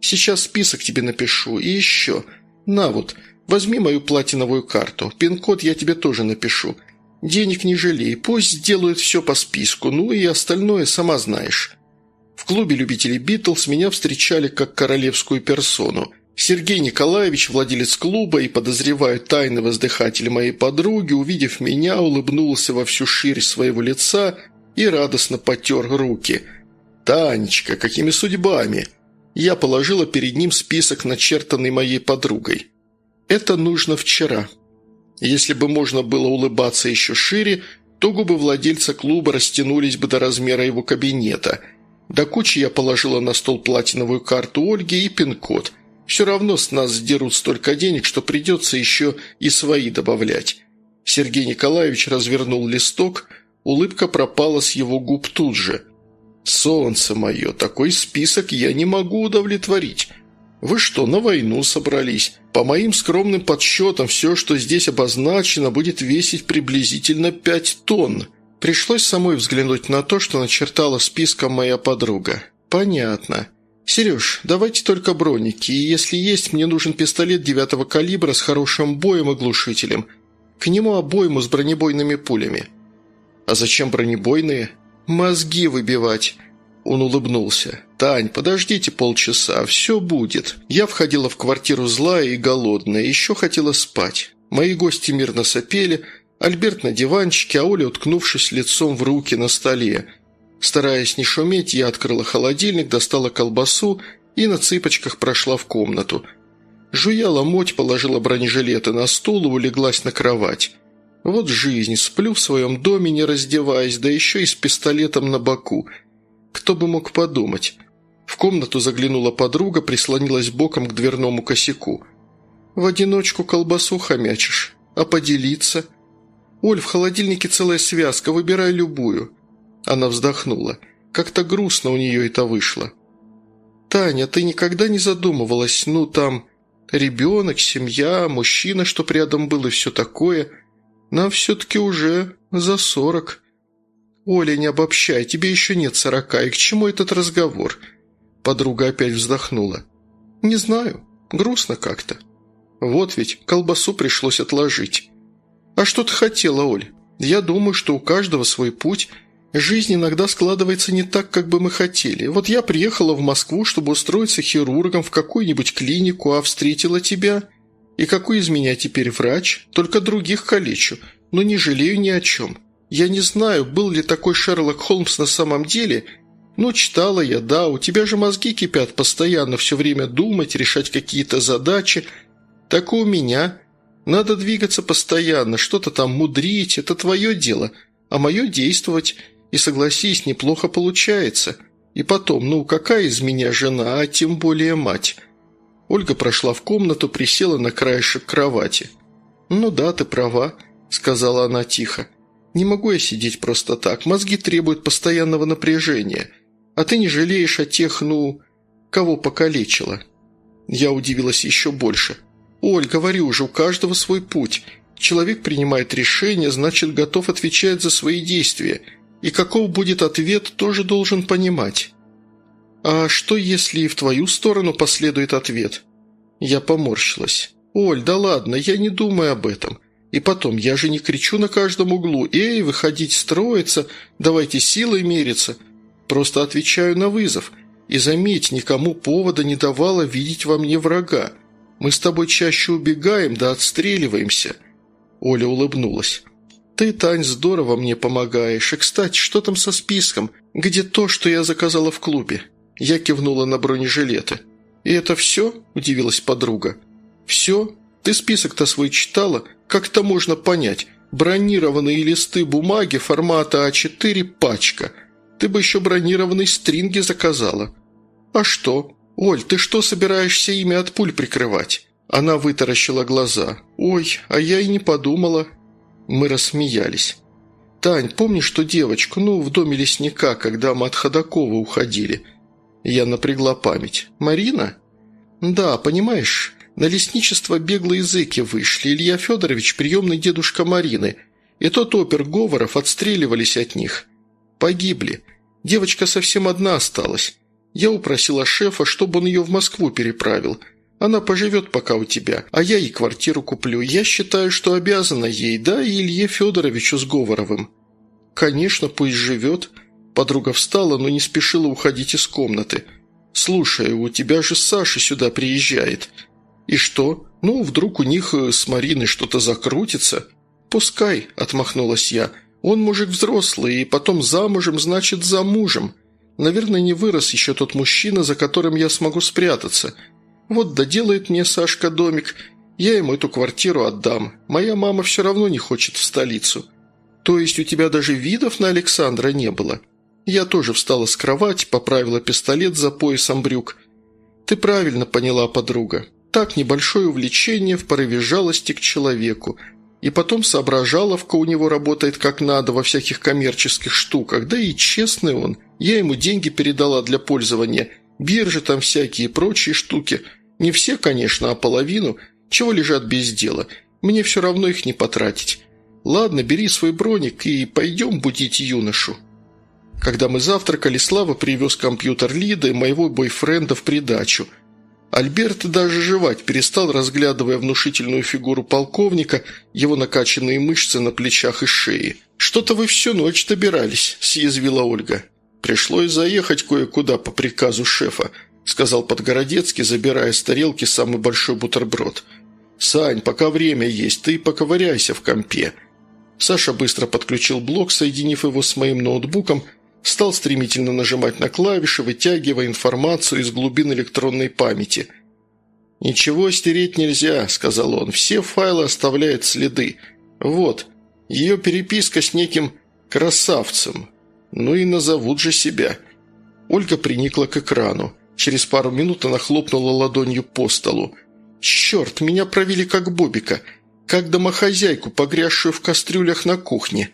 Сейчас список тебе напишу. И еще. На вот, Возьми мою платиновую карту. Пин-код я тебе тоже напишу. Денег не жалей, пусть сделают все по списку, ну и остальное сама знаешь». В клубе любителей Битлз меня встречали как королевскую персону. Сергей Николаевич, владелец клуба и, подозреваю, тайный воздыхатель моей подруги, увидев меня, улыбнулся во всю ширь своего лица и радостно потер руки. «Танечка, какими судьбами?» Я положила перед ним список, начертанный моей подругой. Это нужно вчера. Если бы можно было улыбаться еще шире, то губы владельца клуба растянулись бы до размера его кабинета. До кучи я положила на стол платиновую карту Ольги и пин-код. Все равно с нас сдерут столько денег, что придется еще и свои добавлять. Сергей Николаевич развернул листок, улыбка пропала с его губ тут же. «Солнце мое, такой список я не могу удовлетворить. Вы что, на войну собрались? По моим скромным подсчетам, все, что здесь обозначено, будет весить приблизительно пять тонн. Пришлось самой взглянуть на то, что начертала списком моя подруга. Понятно. «Сереж, давайте только броники, и если есть, мне нужен пистолет девятого калибра с хорошим боем и глушителем. К нему обойму с бронебойными пулями». «А зачем бронебойные?» «Мозги выбивать». Он улыбнулся. «Тань, подождите полчаса, все будет». Я входила в квартиру злая и голодная, еще хотела спать. Мои гости мирно сопели, Альберт на диванчике, а Оля, уткнувшись лицом в руки на столе. Стараясь не шуметь, я открыла холодильник, достала колбасу и на цыпочках прошла в комнату. Жуя ломоть, положила бронежилеты на стул и улеглась на кровать. Вот жизнь, сплю в своем доме, не раздеваясь, да еще и с пистолетом на боку – кто бы мог подумать? В комнату заглянула подруга, прислонилась боком к дверному косяку. «В одиночку колбасу хомячишь. А поделиться?» «Оль, в холодильнике целая связка, выбирай любую». Она вздохнула. Как-то грустно у нее это вышло. «Таня, ты никогда не задумывалась, ну там...» Ребенок, семья, мужчина, чтоб рядом был и все такое. Нам все-таки уже за сорок. Оля, не обобщай, тебе еще нет сорока, и к чему этот разговор?» Подруга опять вздохнула. «Не знаю. Грустно как-то. Вот ведь колбасу пришлось отложить. А что ты хотела, Оль? Я думаю, что у каждого свой путь. Жизнь иногда складывается не так, как бы мы хотели. Вот я приехала в Москву, чтобы устроиться хирургом в какую-нибудь клинику, а встретила тебя. И какой из меня теперь врач? Только других калечу. Но не жалею ни о чем. Я не знаю, был ли такой Шерлок Холмс на самом деле. Ну, читала я, да, у тебя же мозги кипят постоянно, все время думать, решать какие-то задачи. Так и у меня. Надо двигаться постоянно, что-то там мудрить, это твое дело, а мое действовать. И согласись, неплохо получается. И потом, ну, какая из меня жена, а тем более мать?» Ольга прошла в комнату, присела на краешек кровати. «Ну да, ты права», — сказала она тихо. «Не могу я сидеть просто так. Мозги требуют постоянного напряжения. А ты не жалеешь о тех, ну, кого покалечила». Я удивилась еще больше. «Оль, говорю уже, у каждого свой путь. Человек принимает решение, значит, готов отвечать за свои действия. И каков будет ответ, тоже должен понимать». «А что, если и в твою сторону последует ответ?» Я поморщилась. «Оль, да ладно, я не думаю об этом. И потом, я же не кричу на каждом углу «Эй, выходить строиться, давайте силой мериться». Просто отвечаю на вызов. И заметь, никому повода не давала видеть во мне врага. Мы с тобой чаще убегаем да отстреливаемся». Оля улыбнулась. «Ты, Тань, здорово мне помогаешь. И, кстати, что там со списком? Где то, что я заказала в клубе?» Я кивнула на бронежилеты. «И это все?» – удивилась подруга. «Все? Ты список-то свой читала? Как-то можно понять. Бронированные листы бумаги формата А4 пачка. Ты бы еще бронированные стринги заказала». «А что? «Оль, ты что собираешься ими от пуль прикрывать?» Она вытаращила глаза. «Ой, а я и не подумала». Мы рассмеялись. «Тань, помнишь ту девочку, ну, в доме лесника, когда мы от Ходакова уходили?» Я напрягла память. «Марина?» «Да, понимаешь, на лесничество беглые языки вышли. Илья Федорович – приемный дедушка Марины. И тот опер Говоров отстреливались от них. Погибли. Девочка совсем одна осталась. Я упросила шефа, чтобы он ее в Москву переправил. Она поживет пока у тебя, а я ей квартиру куплю. Я считаю, что обязана ей, да, и Илье Федоровичу с Говоровым». «Конечно, пусть живет». Подруга встала, но не спешила уходить из комнаты. «Слушай, у тебя же Саша сюда приезжает». «И что? Ну, вдруг у них э, с Мариной что-то закрутится?» «Пускай», – отмахнулась я. «Он мужик взрослый, и потом замужем, значит, за мужем. Наверное, не вырос еще тот мужчина, за которым я смогу спрятаться. Вот доделает мне Сашка домик, я ему эту квартиру отдам. Моя мама все равно не хочет в столицу. То есть у тебя даже видов на Александра не было?» Я тоже встала с кровати, поправила пистолет за поясом брюк. «Ты правильно поняла, подруга. Так небольшое увлечение в порыве жалости к человеку. И потом соображаловка у него работает как надо во всяких коммерческих штуках. Да и честный он. Я ему деньги передала для пользования. Биржи там всякие прочие штуки. Не все, конечно, а половину. Чего лежат без дела. Мне все равно их не потратить. Ладно, бери свой броник и пойдем будить юношу. Когда мы завтракали, Слава привез компьютер Лиды, моего бойфренда, в придачу. Альберт даже жевать перестал, разглядывая внушительную фигуру полковника, его накачанные мышцы на плечах и шее. «Что-то вы всю ночь добирались», – съязвила Ольга. «Пришлось заехать кое-куда по приказу шефа», – сказал Подгородецкий, забирая с тарелки самый большой бутерброд. «Сань, пока время есть, ты поковыряйся в компе». Саша быстро подключил блок, соединив его с моим ноутбуком, стал стремительно нажимать на клавиши, вытягивая информацию из глубин электронной памяти. «Ничего стереть нельзя», – сказал он, – «все файлы оставляют следы. Вот, ее переписка с неким красавцем. Ну и назовут же себя». Ольга приникла к экрану. Через пару минут она хлопнула ладонью по столу. «Черт, меня провели как Бобика, как домохозяйку, погрязшую в кастрюлях на кухне».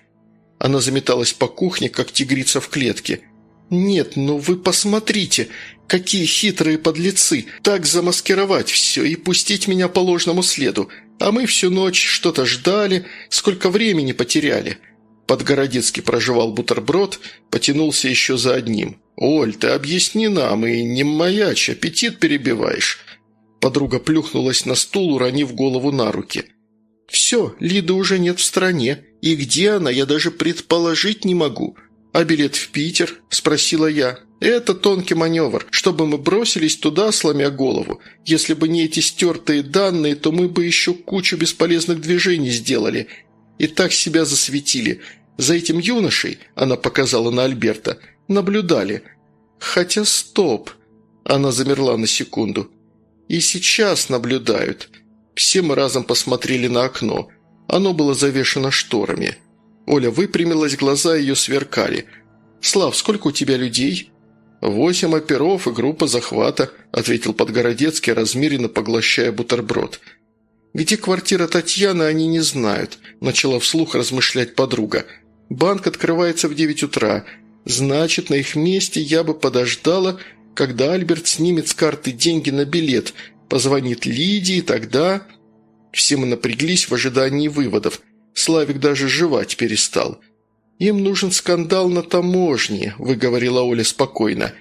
Она заметалась по кухне, как тигрица в клетке. «Нет, ну вы посмотрите! Какие хитрые подлецы! Так замаскировать все и пустить меня по ложному следу. А мы всю ночь что-то ждали, сколько времени потеряли». Подгородецкий проживал бутерброд, потянулся еще за одним. «Оль, ты объясни нам, и не маячь, аппетит перебиваешь». Подруга плюхнулась на стул, уронив голову на руки. «Все, Лиды уже нет в стране, и где она, я даже предположить не могу. А билет в Питер?» – спросила я. «Это тонкий маневр, чтобы мы бросились туда, сломя голову. Если бы не эти стертые данные, то мы бы еще кучу бесполезных движений сделали. И так себя засветили. За этим юношей, она показала на Альберта, наблюдали. Хотя стоп!» Она замерла на секунду. «И сейчас наблюдают». Все мы разом посмотрели на окно. Оно было завешено шторами. Оля выпрямилась, глаза ее сверкали. «Слав, сколько у тебя людей?» «Восемь оперов и группа захвата», – ответил Подгородецкий, размеренно поглощая бутерброд. «Где квартира Татьяны, они не знают», – начала вслух размышлять подруга. «Банк открывается в девять утра. Значит, на их месте я бы подождала, когда Альберт снимет с карты деньги на билет, позвонит Лидии, тогда...» Все мы напряглись в ожидании выводов. Славик даже жевать перестал. «Им нужен скандал на таможне», – выговорила Оля спокойно.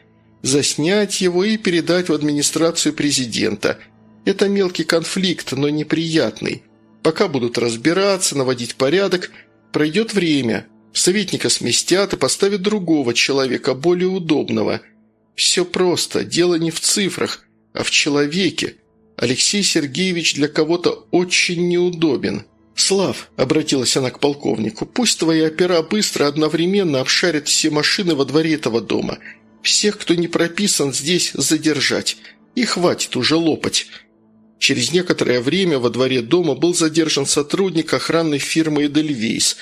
«Заснять его и передать в администрацию президента. Это мелкий конфликт, но неприятный. Пока будут разбираться, наводить порядок, пройдет время. Советника сместят и поставят другого человека, более удобного. Все просто, дело не в цифрах, а в человеке. Алексей Сергеевич для кого-то очень неудобен». «Слав», – обратилась она к полковнику, – «пусть твои опера быстро одновременно обшарят все машины во дворе этого дома. Всех, кто не прописан, здесь задержать. И хватит уже лопать». Через некоторое время во дворе дома был задержан сотрудник охранной фирмы «Эдельвейс».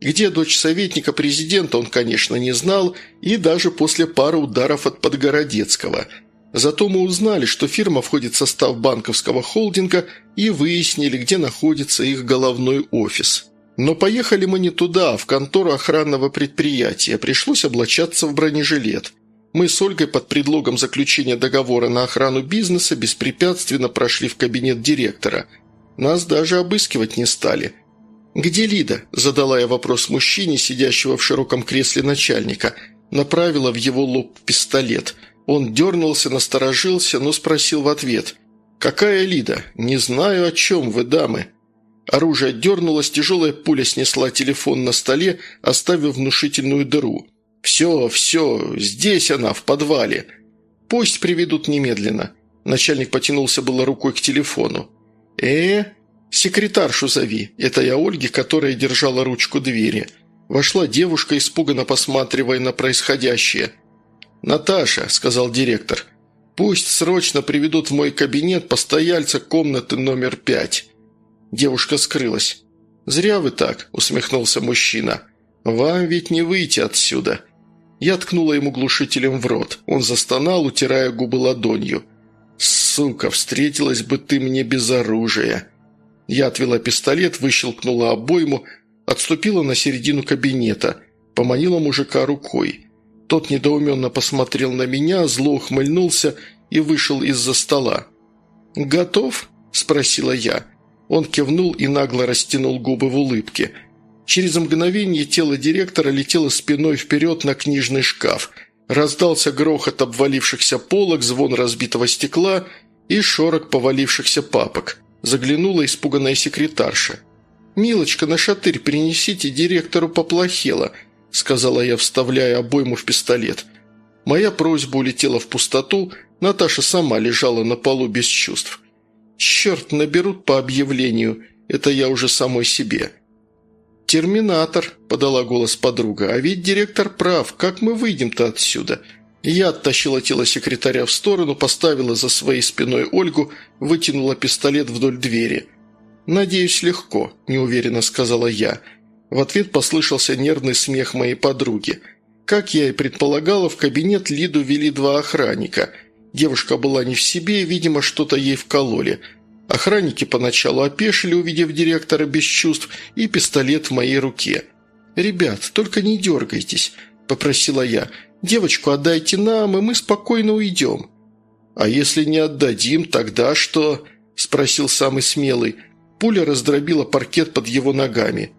Где дочь советника президента он, конечно, не знал, и даже после пары ударов от Подгородецкого – Зато мы узнали, что фирма входит в состав банковского холдинга и выяснили, где находится их головной офис. Но поехали мы не туда, а в контору охранного предприятия. Пришлось облачаться в бронежилет. Мы с Ольгой под предлогом заключения договора на охрану бизнеса беспрепятственно прошли в кабинет директора. Нас даже обыскивать не стали. «Где Лида?» – задала я вопрос мужчине, сидящего в широком кресле начальника. Направила в его лоб пистолет – он дернулся, насторожился, но спросил в ответ. «Какая Лида? Не знаю, о чем вы, дамы». Оружие дернулось, тяжелая пуля снесла телефон на столе, оставив внушительную дыру. «Все, все, здесь она, в подвале. Пусть приведут немедленно». Начальник потянулся было рукой к телефону. «Э, секретаршу зови. Это я Ольге, которая держала ручку двери». Вошла девушка, испуганно посматривая на происходящее – «Наташа», – сказал директор, – «пусть срочно приведут в мой кабинет постояльца комнаты номер пять». Девушка скрылась. «Зря вы так», – усмехнулся мужчина. «Вам ведь не выйти отсюда». Я ткнула ему глушителем в рот. Он застонал, утирая губы ладонью. «Сука, встретилась бы ты мне без оружия!» Я отвела пистолет, выщелкнула обойму, отступила на середину кабинета, поманила мужика рукой. Тот недоуменно посмотрел на меня, зло ухмыльнулся и вышел из-за стола. «Готов?» – спросила я. Он кивнул и нагло растянул губы в улыбке. Через мгновение тело директора летело спиной вперед на книжный шкаф. Раздался грохот обвалившихся полок, звон разбитого стекла и шорох повалившихся папок. Заглянула испуганная секретарша. «Милочка, на шатырь принесите, директору поплохело», – сказала я, вставляя обойму в пистолет. Моя просьба улетела в пустоту, Наташа сама лежала на полу без чувств. «Черт, наберут по объявлению, это я уже самой себе». «Терминатор», – подала голос подруга, – «а ведь директор прав, как мы выйдем-то отсюда?» Я оттащила тело секретаря в сторону, поставила за своей спиной Ольгу, вытянула пистолет вдоль двери. «Надеюсь, легко», – неуверенно сказала я – в ответ послышался нервный смех моей подруги. Как я и предполагала, в кабинет Лиду вели два охранника. Девушка была не в себе, видимо, что-то ей вкололи. Охранники поначалу опешили, увидев директора без чувств, и пистолет в моей руке. «Ребят, только не дергайтесь», – попросила я. Девочку отдайте нам, и мы спокойно уйдем». «А если не отдадим, тогда что?» – спросил самый смелый. Пуля раздробила паркет под его ногами.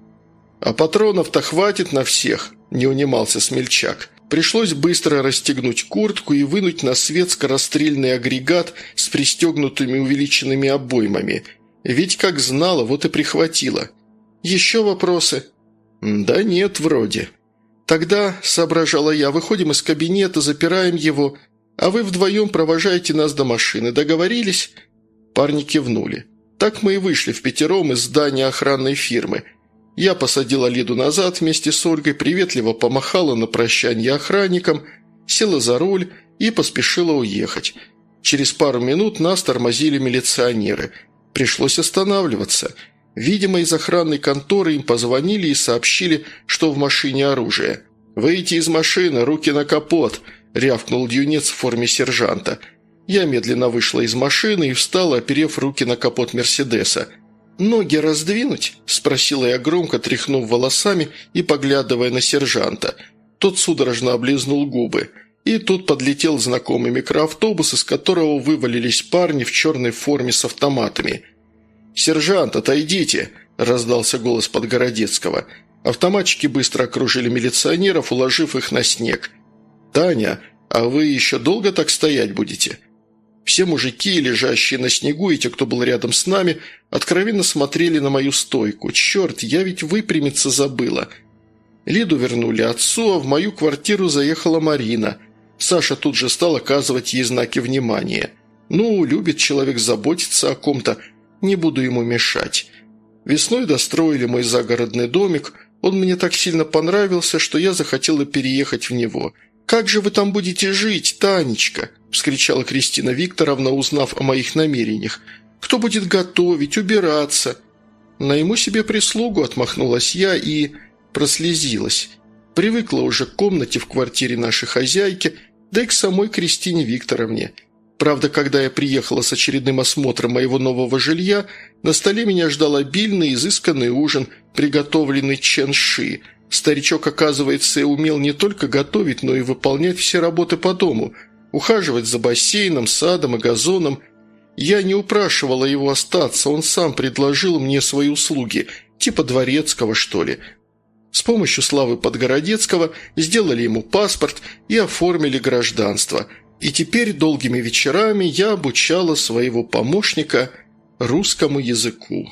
«А патронов-то хватит на всех», – не унимался смельчак. Пришлось быстро расстегнуть куртку и вынуть на свет скорострельный агрегат с пристегнутыми увеличенными обоймами. Ведь как знала, вот и прихватила. «Еще вопросы?» «Да нет, вроде». «Тогда», – соображала я, – «выходим из кабинета, запираем его, а вы вдвоем провожаете нас до машины. Договорились?» Парни кивнули. Так мы и вышли в пятером из здания охранной фирмы – я посадила Лиду назад вместе с Ольгой, приветливо помахала на прощание охранникам, села за руль и поспешила уехать. Через пару минут нас тормозили милиционеры. Пришлось останавливаться. Видимо, из охранной конторы им позвонили и сообщили, что в машине оружие. «Выйти из машины, руки на капот!» – рявкнул юнец в форме сержанта. Я медленно вышла из машины и встала, оперев руки на капот Мерседеса – «Ноги раздвинуть?» – спросила я громко, тряхнув волосами и поглядывая на сержанта. Тот судорожно облизнул губы. И тут подлетел знакомый микроавтобус, из которого вывалились парни в черной форме с автоматами. «Сержант, отойдите!» – раздался голос Подгородецкого. Автоматчики быстро окружили милиционеров, уложив их на снег. «Таня, а вы еще долго так стоять будете?» Все мужики, лежащие на снегу, и те, кто был рядом с нами, откровенно смотрели на мою стойку. Черт, я ведь выпрямиться забыла. Лиду вернули отцу, а в мою квартиру заехала Марина. Саша тут же стал оказывать ей знаки внимания. Ну, любит человек заботиться о ком-то, не буду ему мешать. Весной достроили мой загородный домик, он мне так сильно понравился, что я захотела переехать в него – «Как же вы там будете жить, Танечка?» – вскричала Кристина Викторовна, узнав о моих намерениях. «Кто будет готовить, убираться?» «Найму себе прислугу», – отмахнулась я и прослезилась. Привыкла уже к комнате в квартире нашей хозяйки, да и к самой Кристине Викторовне. Правда, когда я приехала с очередным осмотром моего нового жилья, на столе меня ждал обильный, изысканный ужин, приготовленный ченши – Старичок, оказывается, умел не только готовить, но и выполнять все работы по дому, ухаживать за бассейном, садом и газоном. Я не упрашивала его остаться, он сам предложил мне свои услуги, типа дворецкого, что ли. С помощью Славы Подгородецкого сделали ему паспорт и оформили гражданство. И теперь долгими вечерами я обучала своего помощника русскому языку.